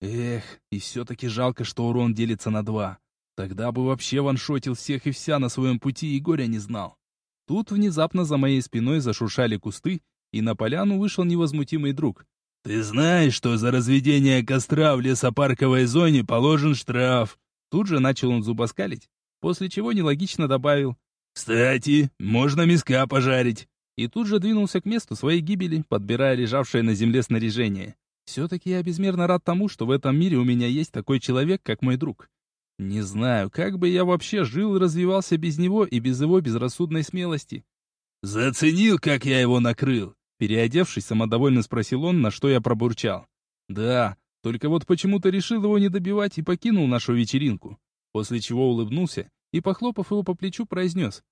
Speaker 1: Эх, и все-таки жалко, что урон делится на два. Тогда бы вообще ваншотил всех и вся на своем пути и горя не знал. Тут внезапно за моей спиной зашуршали кусты, и на поляну вышел невозмутимый друг. «Ты знаешь, что за разведение костра в лесопарковой зоне положен штраф?» Тут же начал он зубоскалить, после чего нелогично добавил. «Кстати, можно миска пожарить!» И тут же двинулся к месту своей гибели, подбирая лежавшее на земле снаряжение. Все-таки я безмерно рад тому, что в этом мире у меня есть такой человек, как мой друг. Не знаю, как бы я вообще жил и развивался без него и без его безрассудной смелости. «Заценил, как я его накрыл?» Переодевшись, самодовольно спросил он, на что я пробурчал. «Да, только вот почему-то решил его не добивать и покинул нашу вечеринку». После чего улыбнулся и, похлопав его по плечу, произнес.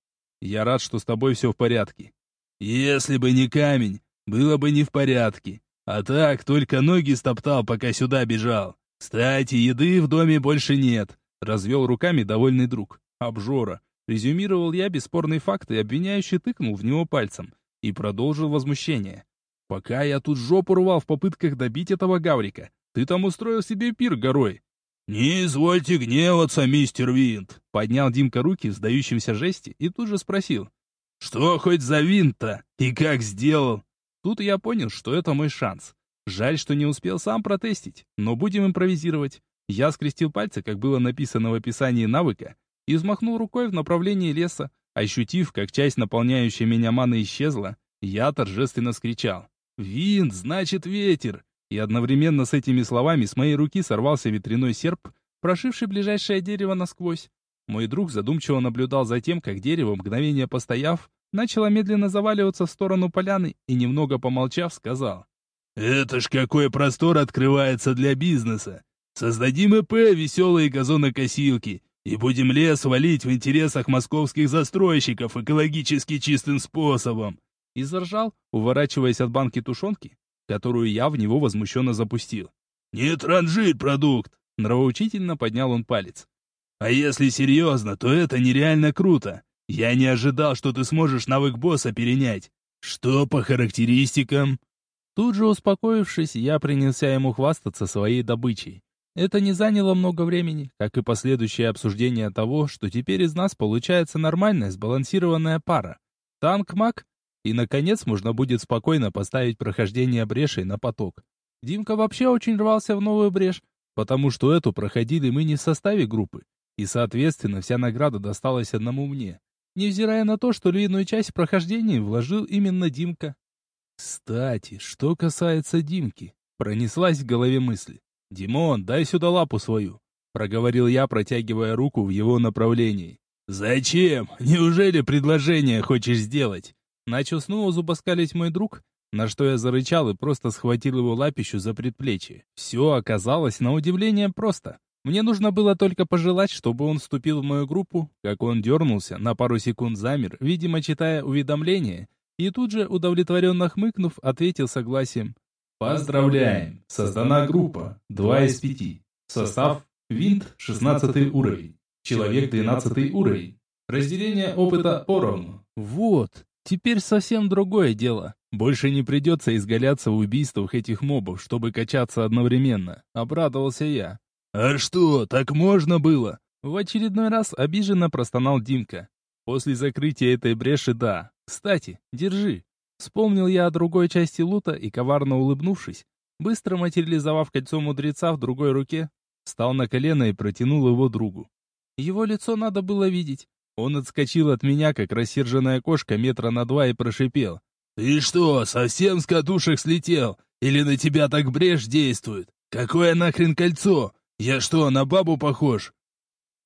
Speaker 1: «Я рад, что с тобой все в порядке». «Если бы не камень, было бы не в порядке. А так, только ноги стоптал, пока сюда бежал. Кстати, еды в доме больше нет», — развел руками довольный друг. «Обжора». Резюмировал я бесспорный факт и обвиняющий тыкнул в него пальцем. И продолжил возмущение. «Пока я тут жопу рвал в попытках добить этого гаврика, ты там устроил себе пир горой. «Не извольте гневаться, мистер Винт!» Поднял Димка руки в сдающемся жесте и тут же спросил. «Что хоть за винт-то? И как сделал?» Тут я понял, что это мой шанс. Жаль, что не успел сам протестить, но будем импровизировать. Я скрестил пальцы, как было написано в описании навыка, и взмахнул рукой в направлении леса. Ощутив, как часть наполняющей меня маны исчезла, я торжественно скричал. «Винт, значит ветер! И одновременно с этими словами с моей руки сорвался ветряной серп, прошивший ближайшее дерево насквозь. Мой друг задумчиво наблюдал за тем, как дерево, мгновение постояв, начало медленно заваливаться в сторону поляны и, немного помолчав, сказал. «Это ж какой простор открывается для бизнеса! Создадим ИП «Веселые газонокосилки» и будем лес валить в интересах московских застройщиков экологически чистым способом!» И заржал, уворачиваясь от банки тушенки, которую я в него возмущенно запустил. «Не транжирь продукт!» Нравоучительно поднял он палец. «А если серьезно, то это нереально круто. Я не ожидал, что ты сможешь навык босса перенять. Что по характеристикам?» Тут же успокоившись, я принялся ему хвастаться своей добычей. Это не заняло много времени, как и последующее обсуждение того, что теперь из нас получается нормальная сбалансированная пара. Танк-маг и, наконец, можно будет спокойно поставить прохождение брешей на поток. Димка вообще очень рвался в новую брешь, потому что эту проходили мы не в составе группы, и, соответственно, вся награда досталась одному мне, невзирая на то, что львиную часть прохождения вложил именно Димка. Кстати, что касается Димки, пронеслась в голове мысль. «Димон, дай сюда лапу свою», — проговорил я, протягивая руку в его направлении. «Зачем? Неужели предложение хочешь сделать?» Начал снова зубоскалить мой друг, на что я зарычал и просто схватил его лапищу за предплечье. Все оказалось на удивление просто. Мне нужно было только пожелать, чтобы он вступил в мою группу, как он дернулся, на пару секунд замер, видимо, читая уведомление, и тут же, удовлетворенно хмыкнув, ответил согласием.
Speaker 3: Поздравляем! Создана группа 2 из 5. Состав Винт 16 уровень. Человек 12 уровень. Разделение опыта поровну.
Speaker 1: Вот, Теперь совсем другое дело. Больше не придется изгаляться в убийствах этих мобов, чтобы качаться одновременно. Обрадовался я. «А что, так можно было?» В очередной раз обиженно простонал Димка. После закрытия этой бреши да. Кстати, держи. Вспомнил я о другой части лута и, коварно улыбнувшись, быстро материализовав кольцо мудреца в другой руке, встал на колено и протянул его другу. Его лицо надо было видеть. Он отскочил от меня, как рассерженная кошка, метра на два и прошипел. «Ты что, совсем с катушек слетел? Или на тебя так брешь действует? Какое нахрен кольцо? Я что, на бабу похож?»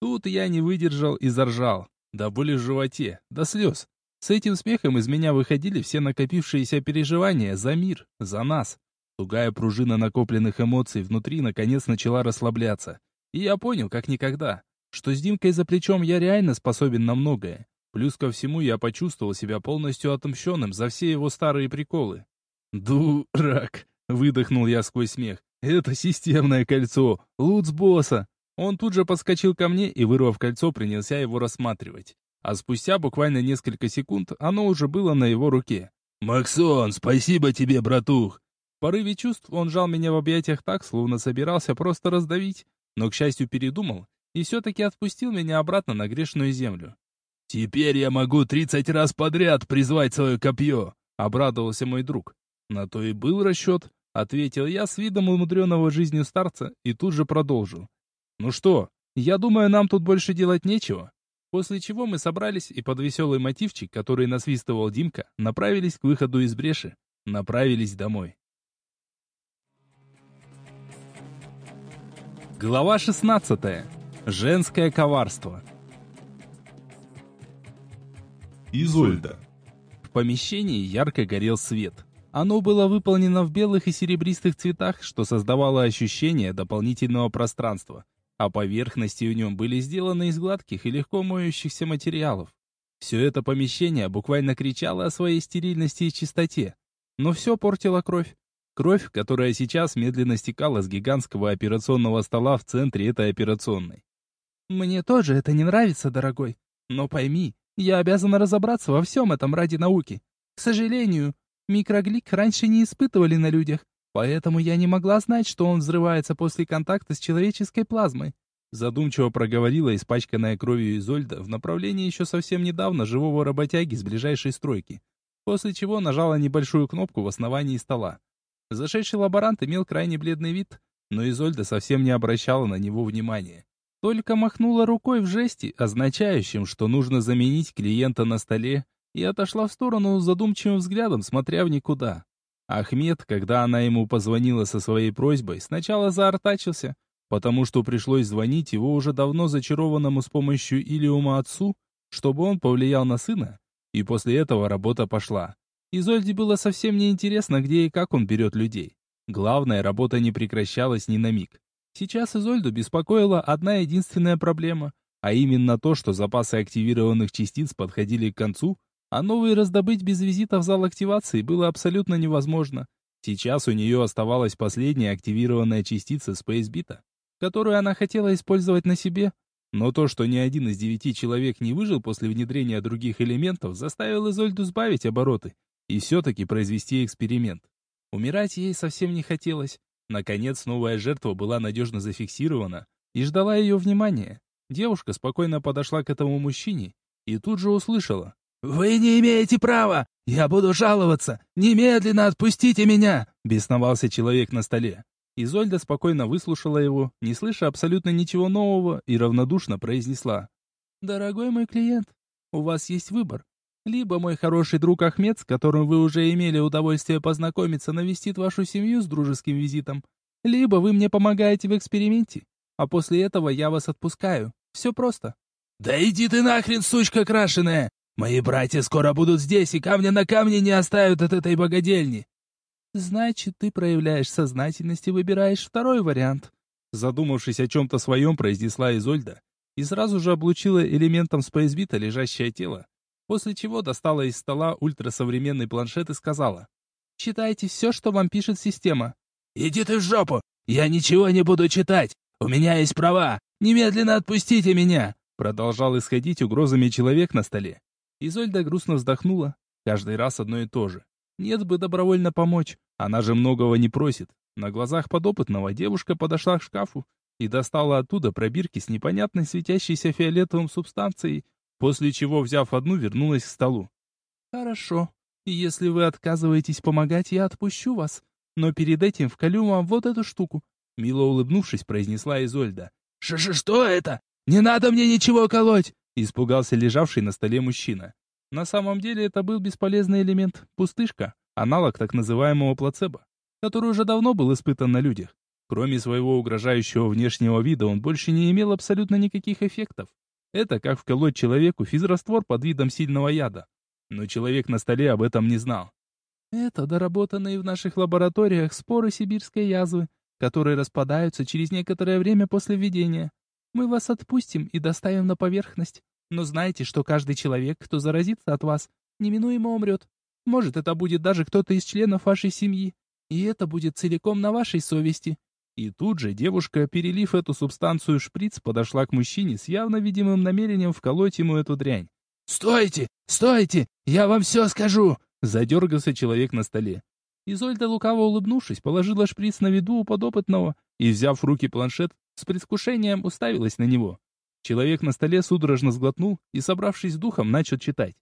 Speaker 1: Тут я не выдержал и заржал. До боли в животе, до слез. С этим смехом из меня выходили все накопившиеся переживания за мир, за нас. Тугая пружина накопленных эмоций внутри наконец начала расслабляться. И я понял, как никогда, что с Димкой за плечом я реально способен на многое. Плюс ко всему я почувствовал себя полностью отомщенным за все его старые приколы. «Дурак!» — выдохнул я сквозь смех. «Это системное кольцо! Луц босса!» Он тут же подскочил ко мне и, вырвав кольцо, принялся его рассматривать. А спустя буквально несколько секунд оно уже было на его руке. «Максон, спасибо тебе, братух! В порыве чувств он жал меня в объятиях так, словно собирался просто раздавить, но, к счастью, передумал и все-таки отпустил меня обратно на грешную землю. «Теперь я могу тридцать раз подряд призвать свое копье!» — обрадовался мой друг. «На то и был расчет», — ответил я с видом умудренного жизнью старца и тут же продолжил. «Ну что, я думаю, нам тут больше делать нечего». После чего мы собрались и под веселый мотивчик, который насвистывал Димка, направились к выходу из бреши. Направились домой. Глава 16. Женское коварство.
Speaker 2: Изольда.
Speaker 1: В помещении ярко горел свет. Оно было выполнено в белых и серебристых цветах, что создавало ощущение дополнительного пространства, а поверхности в нем были сделаны из гладких и легко моющихся материалов. Все это помещение буквально кричало о своей стерильности и чистоте. Но все портило кровь. Кровь, которая сейчас медленно стекала с гигантского операционного стола в центре этой операционной. «Мне тоже это не нравится, дорогой. Но пойми, я обязана разобраться во всем этом ради науки. К сожалению, микроглик раньше не испытывали на людях, поэтому я не могла знать, что он взрывается после контакта с человеческой плазмой». Задумчиво проговорила испачканная кровью Изольда в направлении еще совсем недавно живого работяги с ближайшей стройки, после чего нажала небольшую кнопку в основании стола. Зашедший лаборант имел крайне бледный вид, но Изольда совсем не обращала на него внимания. Только махнула рукой в жесте, означающем, что нужно заменить клиента на столе, и отошла в сторону задумчивым взглядом, смотря в никуда. Ахмед, когда она ему позвонила со своей просьбой, сначала заортачился, потому что пришлось звонить его уже давно зачарованному с помощью Илиума отцу, чтобы он повлиял на сына, и после этого работа пошла. Изольде было совсем не интересно, где и как он берет людей. Главное, работа не прекращалась ни на миг. Сейчас Изольду беспокоила одна единственная проблема, а именно то, что запасы активированных частиц подходили к концу, а новые раздобыть без визита в зал активации было абсолютно невозможно. Сейчас у нее оставалась последняя активированная частица Spacebit, которую она хотела использовать на себе, но то, что ни один из девяти человек не выжил после внедрения других элементов, заставило Изольду сбавить обороты и все-таки произвести эксперимент. Умирать ей совсем не хотелось. Наконец, новая жертва была надежно зафиксирована и ждала ее внимания. Девушка спокойно подошла к этому мужчине и тут же услышала. «Вы не имеете права! Я буду жаловаться! Немедленно отпустите меня!» Бесновался человек на столе. Изольда спокойно выслушала его, не слыша абсолютно ничего нового, и равнодушно произнесла. «Дорогой мой клиент, у вас есть выбор. Либо мой хороший друг Ахмед, с которым вы уже имели удовольствие познакомиться, навестит вашу семью с дружеским визитом. Либо вы мне помогаете в эксперименте, а после этого я вас отпускаю. Все просто. «Да иди ты нахрен, сучка крашеная! Мои братья скоро будут здесь, и камня на камне не оставят от этой богадельни!» «Значит, ты проявляешь сознательность и выбираешь второй вариант», задумавшись о чем-то своем, произнесла Изольда и сразу же облучила элементом спейсбита лежащее тело, после чего достала из стола ультрасовременный планшет и сказала. «Читайте все, что вам пишет система». «Иди ты в жопу! Я ничего не буду читать! У меня есть права! Немедленно отпустите меня!» Продолжал исходить угрозами человек на столе. Изольда грустно вздохнула. Каждый раз одно и то же. Нет бы добровольно помочь. Она же многого не просит. На глазах подопытного девушка подошла к шкафу и достала оттуда пробирки с непонятной светящейся фиолетовым субстанцией, после чего, взяв одну, вернулась к столу. «Хорошо. Если вы отказываетесь помогать, я отпущу вас. Но перед этим вколю вам вот эту штуку. Мило улыбнувшись, произнесла Изольда. «Ш -ш «Что это? Не надо мне ничего колоть!» Испугался лежавший на столе мужчина. На самом деле это был бесполезный элемент, пустышка, аналог так называемого плацебо, который уже давно был испытан на людях. Кроме своего угрожающего внешнего вида, он больше не имел абсолютно никаких эффектов. Это как вколоть человеку физраствор под видом сильного яда. Но человек на столе об этом не знал. Это доработанные в наших лабораториях споры сибирской язвы, которые распадаются через некоторое время после введения. Мы вас отпустим и доставим на поверхность. Но знайте, что каждый человек, кто заразится от вас, неминуемо умрет. Может, это будет даже кто-то из членов вашей семьи. И это будет целиком на вашей совести. И тут же девушка, перелив эту субстанцию шприц, подошла к мужчине с явно видимым намерением вколоть ему эту дрянь. «Стойте! Стойте! Я вам все скажу!» Задергался человек на столе. Изольда, лукаво улыбнувшись, положила шприц на виду у подопытного и, взяв в руки планшет, с предвкушением уставилась на него. Человек на столе судорожно сглотнул и, собравшись духом, начал читать.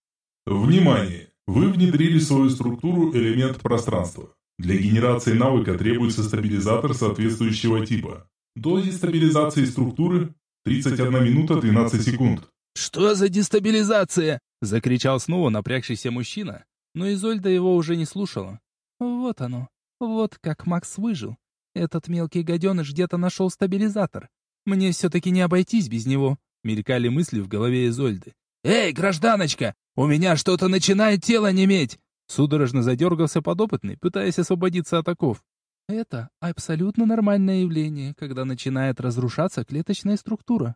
Speaker 2: Внимание! Вы внедрили в свою структуру элемент пространства. Для генерации навыка требуется стабилизатор соответствующего типа. До дестабилизации структуры 31 минута 12 секунд.
Speaker 1: «Что за дестабилизация?» – закричал снова напрягшийся мужчина, но Изольда его уже не слушала. Вот оно. Вот как Макс выжил. Этот мелкий гаденыш где-то нашел стабилизатор. Мне все-таки не обойтись без него. Мелькали мысли в голове Изольды. «Эй, гражданочка, у меня что-то начинает тело неметь!» Судорожно задергался подопытный, пытаясь освободиться от оков. Это абсолютно нормальное явление, когда начинает разрушаться клеточная структура.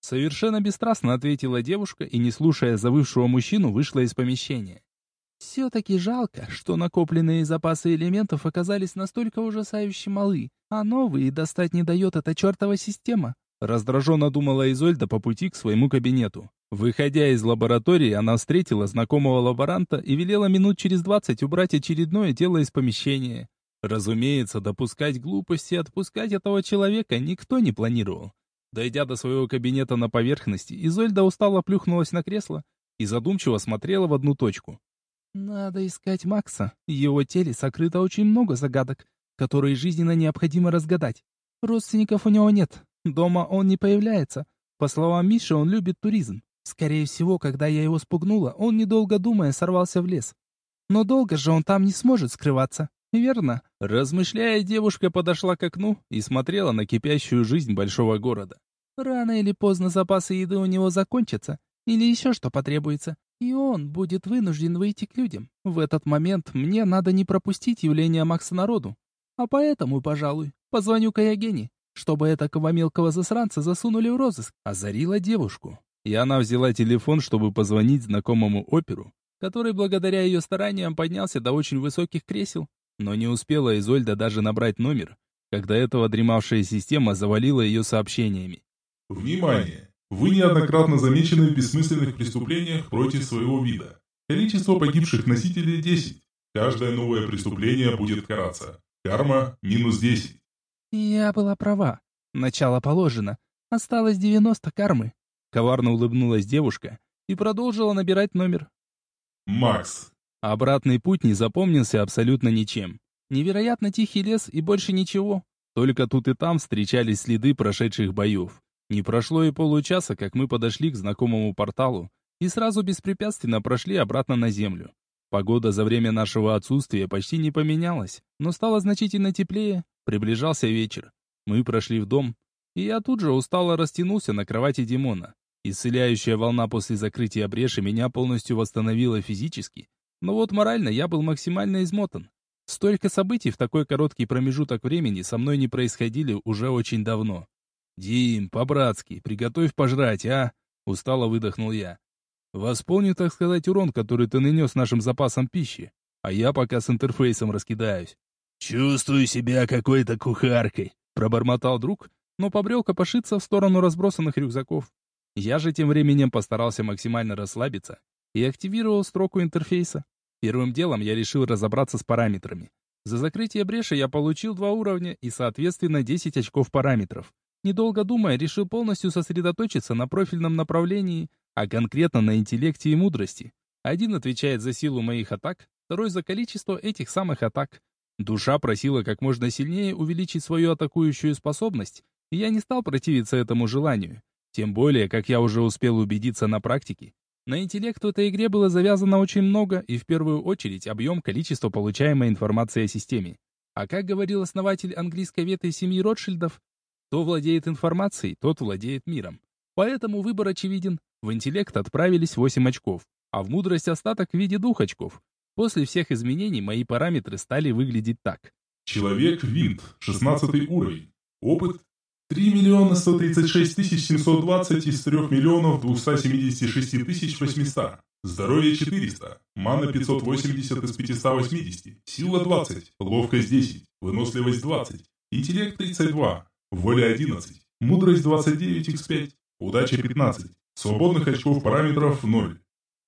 Speaker 1: Совершенно бесстрастно ответила девушка и, не слушая завывшего мужчину, вышла из помещения. Все-таки жалко, что накопленные запасы элементов оказались настолько ужасающе малы, а новые достать не дает эта чертова система. Раздраженно думала Изольда по пути к своему кабинету. Выходя из лаборатории, она встретила знакомого лаборанта и велела минут через двадцать убрать очередное тело из помещения. Разумеется, допускать глупости и отпускать этого человека никто не планировал. Дойдя до своего кабинета на поверхности, Изольда устало плюхнулась на кресло и задумчиво смотрела в одну точку. Надо искать Макса. В его теле сокрыто очень много загадок, которые жизненно необходимо разгадать. Родственников у него нет. Дома он не появляется. По словам Миши, он любит туризм. Скорее всего, когда я его спугнула, он, недолго думая, сорвался в лес. Но долго же он там не сможет скрываться. Верно? Размышляя, девушка подошла к окну и смотрела на кипящую жизнь большого города. Рано или поздно запасы еды у него закончатся, или еще что потребуется, и он будет вынужден выйти к людям. В этот момент мне надо не пропустить явление Макса народу. А поэтому, пожалуй, позвоню-ка я Гене, чтобы этакого мелкого засранца засунули в розыск. Озарила девушку. И она взяла телефон, чтобы позвонить знакомому оперу, который благодаря ее стараниям поднялся до очень высоких кресел, но не успела Изольда даже набрать номер, когда этого дремавшая система завалила ее сообщениями.
Speaker 2: Внимание! Вы неоднократно замечены в бессмысленных преступлениях против своего вида. Количество погибших носителей 10. Каждое новое преступление будет караться. Карма минус 10.
Speaker 1: Я была права. Начало положено. Осталось 90 кармы. Коварно улыбнулась девушка и продолжила набирать номер.
Speaker 2: Макс.
Speaker 1: Обратный путь не запомнился абсолютно ничем. Невероятно тихий лес и больше ничего. Только тут и там встречались следы прошедших боев. Не прошло и получаса, как мы подошли к знакомому порталу и сразу беспрепятственно прошли обратно на землю. Погода за время нашего отсутствия почти не поменялась, но стало значительно теплее, приближался вечер. Мы прошли в дом, и я тут же устало растянулся на кровати Димона. Исцеляющая волна после закрытия бреши меня полностью восстановила физически, но вот морально я был максимально измотан. Столько событий в такой короткий промежуток времени со мной не происходили уже очень давно. «Дим, по-братски, приготовь пожрать, а?» Устало выдохнул я. «Восполню, так сказать, урон, который ты нанес нашим запасам пищи, а я пока с интерфейсом раскидаюсь». «Чувствую себя какой-то кухаркой», — пробормотал друг, но побрел копошиться в сторону разбросанных рюкзаков. Я же тем временем постарался максимально расслабиться и активировал строку интерфейса. Первым делом я решил разобраться с параметрами. За закрытие бреши я получил два уровня и, соответственно, 10 очков параметров. Недолго думая, решил полностью сосредоточиться на профильном направлении, а конкретно на интеллекте и мудрости. Один отвечает за силу моих атак, второй за количество этих самых атак. Душа просила как можно сильнее увеличить свою атакующую способность, и я не стал противиться этому желанию. Тем более, как я уже успел убедиться на практике, на интеллект в этой игре было завязано очень много, и в первую очередь объем количества получаемой информации о системе. А как говорил основатель английской ветви семьи Ротшильдов, кто владеет информацией, тот владеет миром. Поэтому выбор очевиден. В интеллект отправились 8 очков, а в мудрость остаток в виде двух очков. После всех изменений мои параметры стали выглядеть так.
Speaker 2: Человек-винт, 16 уровень. Опыт 3 миллиона 136 тысяч 720 из 3 миллионов 276 тысяч 800. Здоровье 400. Мана 580 из 580. Сила 20. Ловкость 10. Выносливость 20. Интеллект 32. Воля 11. Мудрость 29 x5. Удача 15. Свободных очков параметров 0.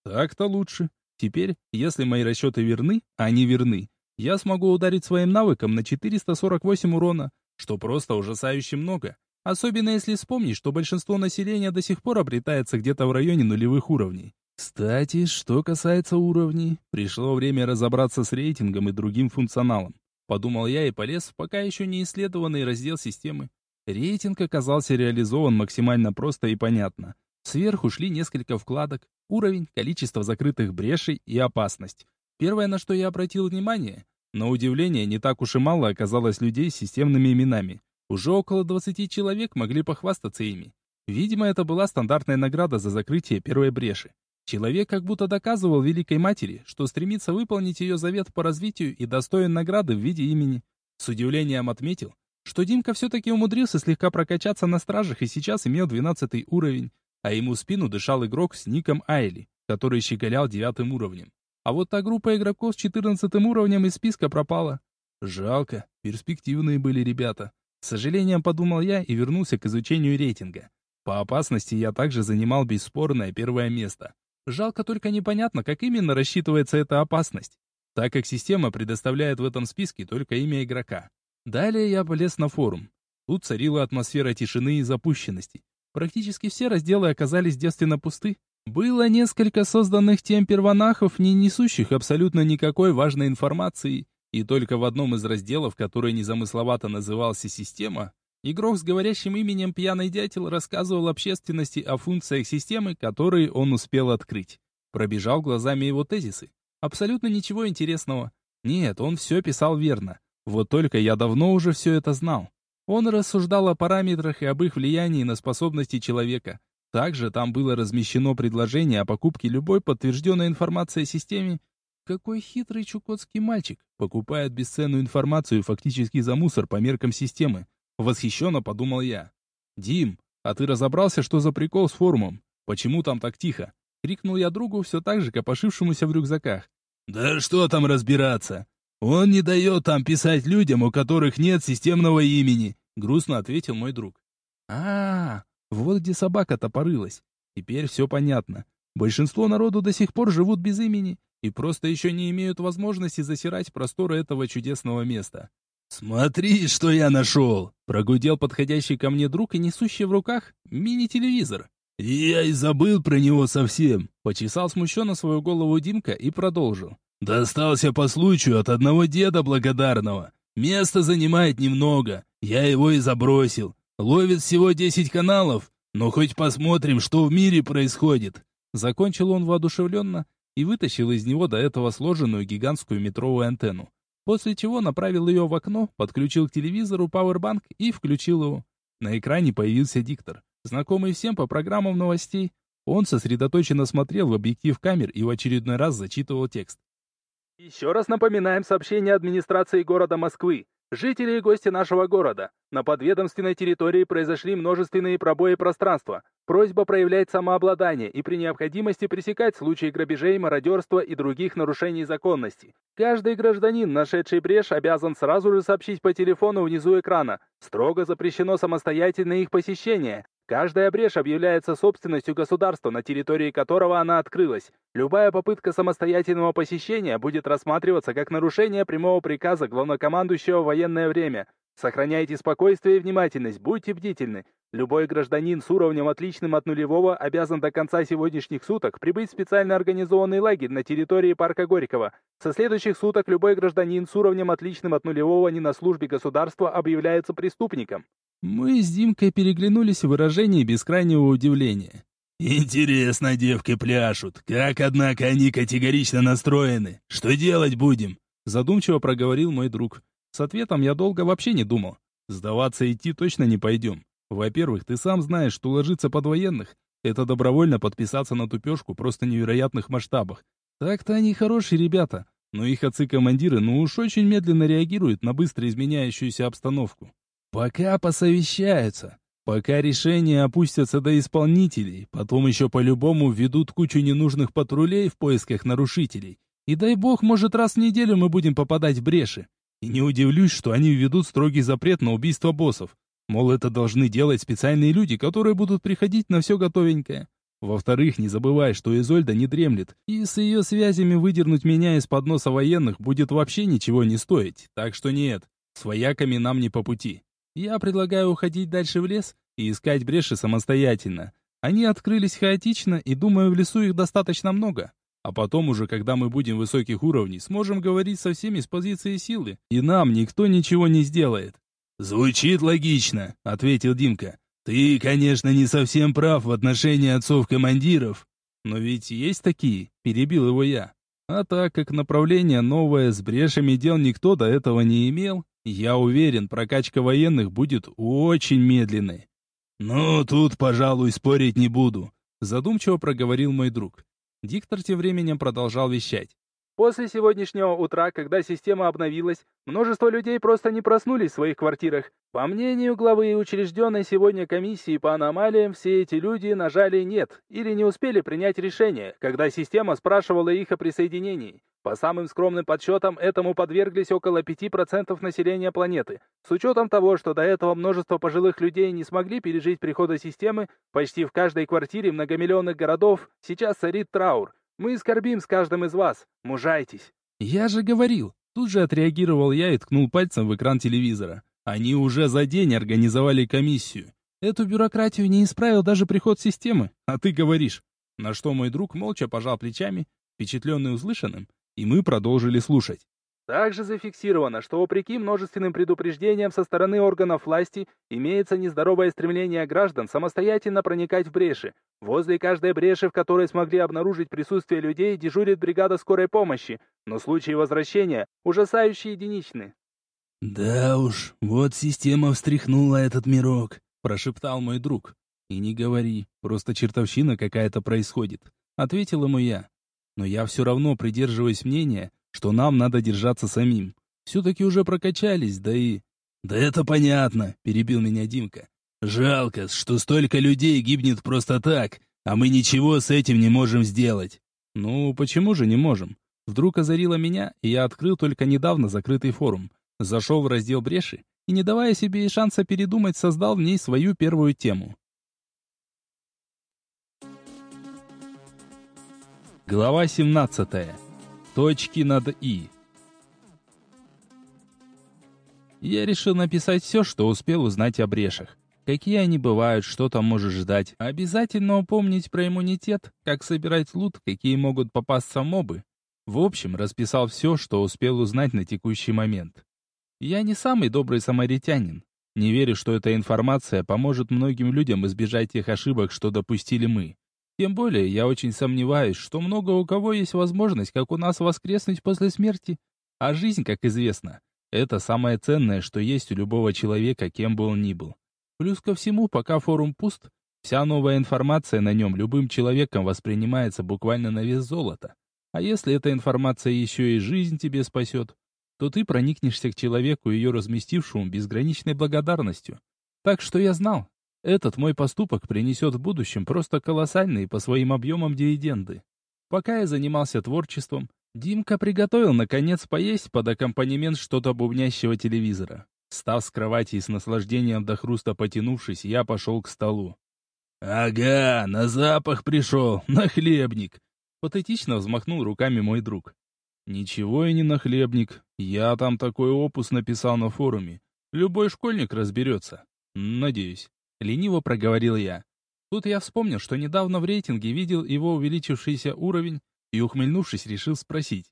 Speaker 1: Так-то лучше. Теперь, если мои расчеты верны, а они верны, я смогу ударить своим навыком на 448 урона, что просто ужасающе много. Особенно если вспомнить, что большинство населения до сих пор обретается где-то в районе нулевых уровней. Кстати, что касается уровней, пришло время разобраться с рейтингом и другим функционалом. Подумал я и полез в пока еще не исследованный раздел системы. Рейтинг оказался реализован максимально просто и понятно. Сверху шли несколько вкладок, уровень, количество закрытых брешей и опасность. Первое, на что я обратил внимание, на удивление, не так уж и мало оказалось людей с системными именами. Уже около 20 человек могли похвастаться ими. Видимо, это была стандартная награда за закрытие первой бреши. Человек как будто доказывал Великой Матери, что стремится выполнить ее завет по развитию и достоин награды в виде имени. С удивлением отметил, что Димка все-таки умудрился слегка прокачаться на стражах и сейчас имел 12 уровень, а ему в спину дышал игрок с ником Айли, который щеголял девятым уровнем. А вот та группа игроков с 14 уровнем из списка пропала. Жалко, перспективные были ребята. С сожалением подумал я и вернулся к изучению рейтинга. По опасности я также занимал бесспорное первое место. Жалко только непонятно, как именно рассчитывается эта опасность, так как система предоставляет в этом списке только имя игрока. Далее я полез на форум. Тут царила атмосфера тишины и запущенности. Практически все разделы оказались девственно пусты, было несколько созданных тем первонахов, не несущих абсолютно никакой важной информации, и только в одном из разделов, который незамысловато назывался «Система», игрок с говорящим именем «Пьяный дятел» рассказывал общественности о функциях системы, которые он успел открыть. Пробежал глазами его тезисы. Абсолютно ничего интересного. Нет, он все писал верно. Вот только я давно уже все это знал. Он рассуждал о параметрах и об их влиянии на способности человека, также там было размещено предложение о покупке любой подтвержденной информации о системе. Какой хитрый чукотский мальчик покупает бесценную информацию фактически за мусор по меркам системы. Восхищенно подумал я. «Дим, а ты разобрался, что за прикол с форумом? Почему там так тихо?» Крикнул я другу, все так же копошившемуся в рюкзаках. «Да что там разбираться? Он не дает там писать людям, у которых нет системного имени», грустно ответил мой друг. а, -а, -а вот где собака-то порылась. Теперь все понятно. Большинство народу до сих пор живут без имени и просто еще не имеют возможности засирать просторы этого чудесного места. «Смотри, что я нашел!» — прогудел подходящий ко мне друг и несущий в руках мини-телевизор. «Я и забыл про него совсем!» — почесал смущенно свою голову Димка и продолжил. «Достался по случаю от одного деда благодарного. Место занимает немного, я его и забросил. Ловит всего 10 каналов, но хоть посмотрим, что в мире происходит. Закончил он воодушевленно и вытащил из него до этого сложенную гигантскую метровую антенну. После чего направил ее в окно, подключил к телевизору пауэрбанк и включил его. На экране появился диктор, знакомый всем по программам новостей. Он сосредоточенно смотрел в объектив камер и в очередной раз зачитывал текст.
Speaker 4: Еще раз напоминаем сообщение администрации города Москвы. Жители и гости нашего города. На подведомственной территории произошли множественные пробои пространства. Просьба проявлять самообладание и при необходимости пресекать случаи грабежей, мародерства и других нарушений законности. Каждый гражданин, нашедший брешь, обязан сразу же сообщить по телефону внизу экрана. Строго запрещено самостоятельное их посещение. Каждая брешь объявляется собственностью государства, на территории которого она открылась. Любая попытка самостоятельного посещения будет рассматриваться как нарушение прямого приказа главнокомандующего в военное время. Сохраняйте спокойствие и внимательность, будьте бдительны. Любой гражданин с уровнем отличным от нулевого обязан до конца сегодняшних суток прибыть в специально организованный лагерь на территории парка Горького. Со следующих суток любой гражданин с уровнем отличным от нулевого не на службе государства объявляется преступником.
Speaker 1: Мы с Димкой переглянулись в выражении бескрайнего удивления.
Speaker 5: «Интересно, девки пляшут. Как, однако, они категорично настроены. Что делать будем?»
Speaker 1: Задумчиво проговорил мой друг. С ответом я долго вообще не думал. Сдаваться идти точно не пойдем. Во-первых, ты сам знаешь, что ложиться под военных — это добровольно подписаться на тупежку просто невероятных масштабах. Так-то они хорошие ребята, но их отцы-командиры ну уж очень медленно реагируют на быстро изменяющуюся обстановку. Пока посовещаются, пока решения опустятся до исполнителей, потом еще по-любому введут кучу ненужных патрулей в поисках нарушителей. И дай бог, может, раз в неделю мы будем попадать в бреши. И не удивлюсь, что они введут строгий запрет на убийство боссов. Мол, это должны делать специальные люди, которые будут приходить на все готовенькое. Во-вторых, не забывай, что Изольда не дремлет, и с ее связями выдернуть меня из-под носа военных будет вообще ничего не стоить. Так что нет, с вояками нам не по пути. Я предлагаю уходить дальше в лес и искать бреши самостоятельно. Они открылись хаотично, и думаю, в лесу их достаточно много. А потом уже, когда мы будем высоких уровней, сможем говорить со всеми с позиции силы, и нам никто ничего не сделает.
Speaker 5: «Звучит логично», — ответил Димка. «Ты, конечно, не совсем прав в отношении отцов-командиров».
Speaker 1: «Но ведь есть такие», — перебил его я. А так как направление новое с брешами дел никто до этого не имел, я уверен, прокачка военных будет очень медленной.
Speaker 5: «Ну, тут, пожалуй, спорить не буду», —
Speaker 1: задумчиво проговорил мой друг. Диктор тем временем продолжал вещать.
Speaker 4: После сегодняшнего утра, когда система обновилась, множество людей просто не проснулись в своих квартирах. По мнению главы учрежденной сегодня комиссии по аномалиям, все эти люди нажали «нет» или не успели принять решение, когда система спрашивала их о присоединении. По самым скромным подсчетам, этому подверглись около 5% населения планеты. С учетом того, что до этого множество пожилых людей не смогли пережить прихода системы, почти в каждой квартире многомиллионных городов сейчас царит траур. Мы скорбим с каждым из вас. Мужайтесь.
Speaker 1: Я же говорил. Тут же отреагировал я и ткнул пальцем в экран телевизора. Они уже за день организовали комиссию. Эту бюрократию не исправил даже приход системы, а ты говоришь. На что мой друг молча пожал плечами, впечатленный услышанным, и мы продолжили слушать.
Speaker 4: Также зафиксировано, что вопреки множественным предупреждениям со стороны органов власти имеется нездоровое стремление граждан самостоятельно проникать в бреши. Возле каждой бреши, в которой смогли обнаружить присутствие людей, дежурит бригада скорой помощи, но случаи возвращения ужасающе единичны.
Speaker 5: «Да уж, вот система встряхнула этот мирок», — прошептал мой друг.
Speaker 1: «И не говори, просто чертовщина какая-то происходит», — ответил ему я. «Но я все равно придерживаюсь мнения, что нам надо держаться самим. Все-таки уже прокачались, да и...
Speaker 5: «Да это понятно», — перебил меня Димка. «Жалко, что столько людей гибнет просто так, а мы ничего с этим не можем сделать».
Speaker 1: «Ну, почему же не можем?» Вдруг озарило меня, и я открыл только недавно закрытый форум. Зашел в раздел бреши и, не давая себе и шанса передумать, создал в ней свою первую тему. Глава 17. Точки над «и». Я решил написать все, что успел узнать о брешах. Какие они бывают, что там можешь ждать. Обязательно упомнить про иммунитет, как собирать лут, какие могут попасться мобы. В общем, расписал все, что успел узнать на текущий момент. Я не самый добрый самаритянин. Не верю, что эта информация поможет многим людям избежать тех ошибок, что допустили мы. Тем более, я очень сомневаюсь, что много у кого есть возможность, как у нас, воскреснуть после смерти. А жизнь, как известно, это самое ценное, что есть у любого человека, кем бы он ни был. Плюс ко всему, пока форум пуст, вся новая информация на нем любым человеком воспринимается буквально на вес золота. А если эта информация еще и жизнь тебе спасет, то ты проникнешься к человеку, ее разместившему, безграничной благодарностью. Так что я знал, этот мой поступок принесет в будущем просто колоссальные по своим объемам дивиденды. Пока я занимался творчеством, Димка приготовил, наконец, поесть под аккомпанемент что-то бубнящего телевизора. Став с кровати и с наслаждением до хруста потянувшись, я пошел к столу.
Speaker 5: «Ага, на запах пришел, [LAUGHS] на хлебник!»
Speaker 1: Патетично взмахнул руками мой друг. «Ничего и не на хлебник. Я там такой опус написал на форуме. Любой школьник разберется. Надеюсь. Лениво проговорил я. Тут я вспомнил, что недавно в рейтинге видел его увеличившийся уровень и, ухмыльнувшись, решил спросить.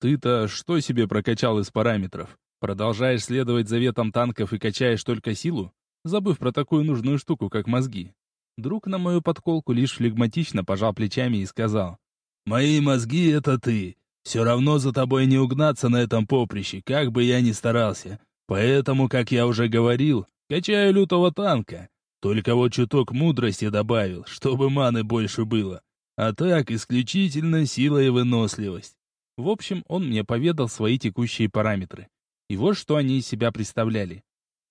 Speaker 1: «Ты-то что себе прокачал из параметров? Продолжаешь следовать заветам танков и качаешь только силу, забыв про такую нужную штуку, как мозги?» Друг на мою подколку лишь флегматично пожал плечами и сказал. «Мои мозги — это ты. Все равно за тобой не угнаться на этом поприще, как бы я ни старался. Поэтому, как я уже говорил, качаю лютого танка. Только вот чуток мудрости добавил, чтобы маны больше было. А так, исключительно сила и выносливость. В общем, он мне поведал свои текущие параметры. И вот что они из себя представляли.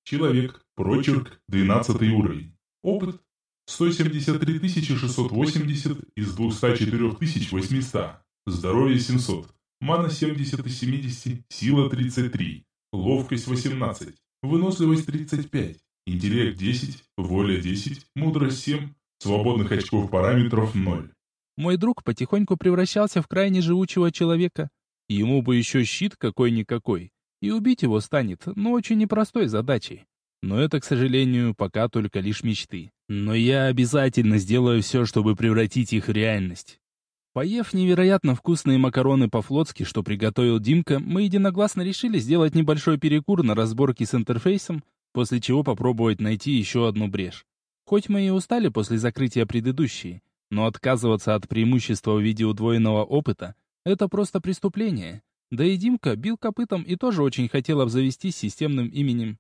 Speaker 2: Человек, прочерк, 12 уровень. Опыт 173 680 из 204 800. Здоровье 700. Мана 70 из 70, сила 33, ловкость 18, выносливость 35, интеллект 10, воля 10, мудрость 7, свободных очков параметров 0.
Speaker 1: Мой друг потихоньку превращался в крайне живучего человека. Ему бы еще щит какой-никакой, и убить его станет, но очень непростой задачей. Но это, к сожалению, пока только лишь мечты. Но я обязательно сделаю все, чтобы превратить их в реальность. Поев невероятно вкусные макароны по-флотски, что приготовил Димка, мы единогласно решили сделать небольшой перекур на разборке с интерфейсом, после чего попробовать найти еще одну брешь. Хоть мы и устали после закрытия предыдущей, но отказываться от преимущества в виде удвоенного опыта — это просто преступление. Да и Димка бил копытом и тоже очень хотел обзавестись системным именем.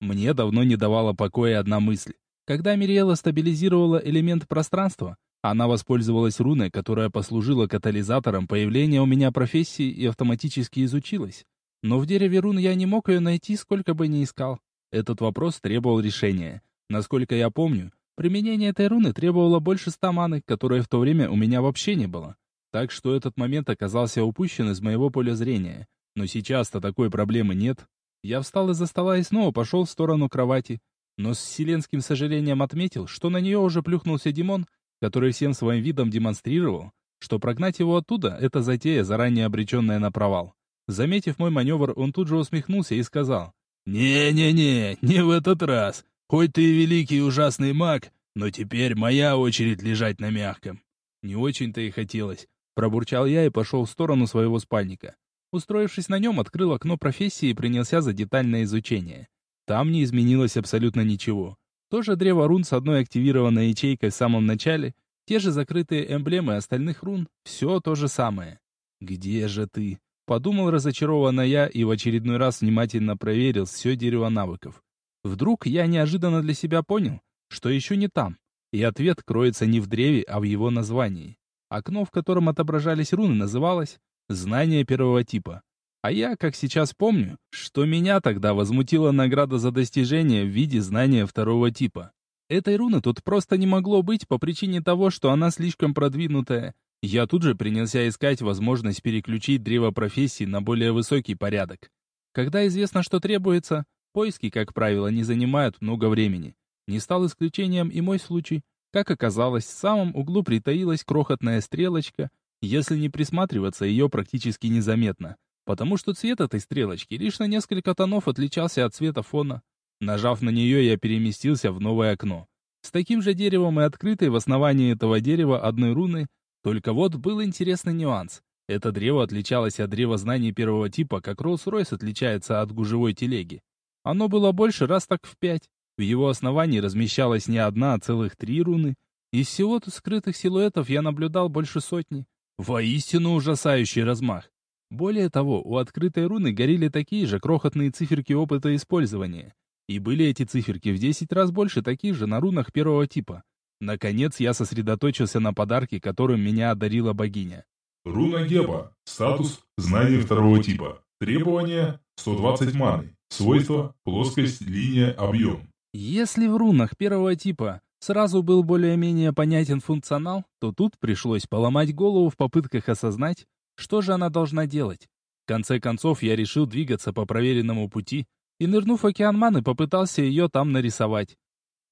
Speaker 1: Мне давно не давала покоя одна мысль. Когда Мириэла стабилизировала элемент пространства, она воспользовалась руной, которая послужила катализатором появления у меня профессии и автоматически изучилась. Но в дереве рун я не мог ее найти, сколько бы ни искал. Этот вопрос требовал решения. Насколько я помню, применение этой руны требовало больше ста маны, которой в то время у меня вообще не было. Так что этот момент оказался упущен из моего поля зрения. Но сейчас-то такой проблемы нет. Я встал из-за стола и снова пошел в сторону кровати. Но с вселенским сожалением отметил, что на нее уже плюхнулся Димон который всем своим видом демонстрировал, что прогнать его оттуда — это затея, заранее обреченная на провал. Заметив мой маневр, он тут же усмехнулся и сказал, «Не-не-не, не в этот раз. Хоть ты и великий и ужасный маг, но теперь моя очередь лежать на мягком». Не очень-то и хотелось. Пробурчал я и пошел в сторону своего спальника. Устроившись на нем, открыл окно профессии и принялся за детальное изучение. Там не изменилось абсолютно ничего. Тоже древо рун с одной активированной ячейкой в самом начале, те же закрытые эмблемы остальных рун, все то же самое. «Где же ты?» — подумал разочарованно я и в очередной раз внимательно проверил все дерево навыков. Вдруг я неожиданно для себя понял, что еще не там, и ответ кроется не в древе, а в его названии. Окно, в котором отображались руны, называлось «Знание первого типа». А я, как сейчас помню, что меня тогда возмутила награда за достижение в виде знания второго типа. Этой руны тут просто не могло быть по причине того, что она слишком продвинутая. Я тут же принялся искать возможность переключить древо профессии на более высокий порядок. Когда известно, что требуется, поиски, как правило, не занимают много времени. Не стал исключением и мой случай. Как оказалось, в самом углу притаилась крохотная стрелочка. Если не присматриваться, ее практически незаметно потому что цвет этой стрелочки лишь на несколько тонов отличался от цвета фона. Нажав на нее, я переместился в новое окно. С таким же деревом и открытой в основании этого дерева одной руны, только вот был интересный нюанс. Это древо отличалось от древа знаний первого типа, как Роллс-Ройс отличается от гужевой телеги. Оно было больше раз так в пять. В его основании размещалась не одна, а целых три руны. Из всего-то скрытых силуэтов я наблюдал больше сотни. Воистину ужасающий размах. Более того, у открытой руны горели такие же крохотные циферки опыта использования. И были эти циферки в 10 раз больше таких же на рунах первого типа. Наконец я сосредоточился на подарке, которым меня одарила богиня.
Speaker 2: Руна Геба. Статус «Знание второго типа». Требования 120 маны. Свойства плоскость, линия, объем.
Speaker 1: Если в рунах первого типа сразу был более-менее понятен функционал, то тут пришлось поломать голову в попытках осознать, что же она должна делать? В конце концов, я решил двигаться по проверенному пути и, нырнув в океан маны, попытался ее там нарисовать.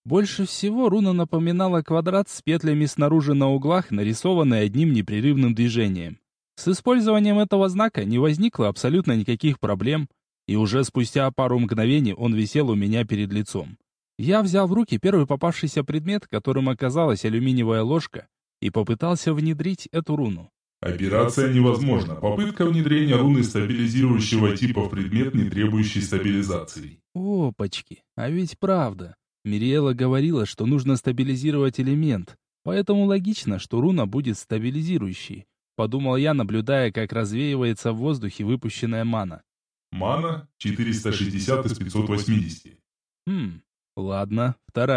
Speaker 1: Больше всего руна напоминала квадрат с петлями снаружи на углах, нарисованный одним непрерывным движением. С использованием этого знака не возникло абсолютно никаких проблем. и уже спустя пару мгновений он висел у меня перед лицом. Я взял в руки первый попавшийся предмет, которым оказалась алюминиевая ложка, и попытался внедрить эту руну.
Speaker 2: Операция невозможна. Попытка внедрения руны стабилизирующего типа в предмет, не требующий стабилизации.
Speaker 1: Опачки, а ведь правда. Мириэла говорила, что нужно стабилизировать элемент, поэтому логично, что руна будет стабилизирующей. Подумал я, наблюдая, как развеивается в воздухе выпущенная мана.
Speaker 2: Мана 460 из 580.
Speaker 1: Хм, ладно, вторая.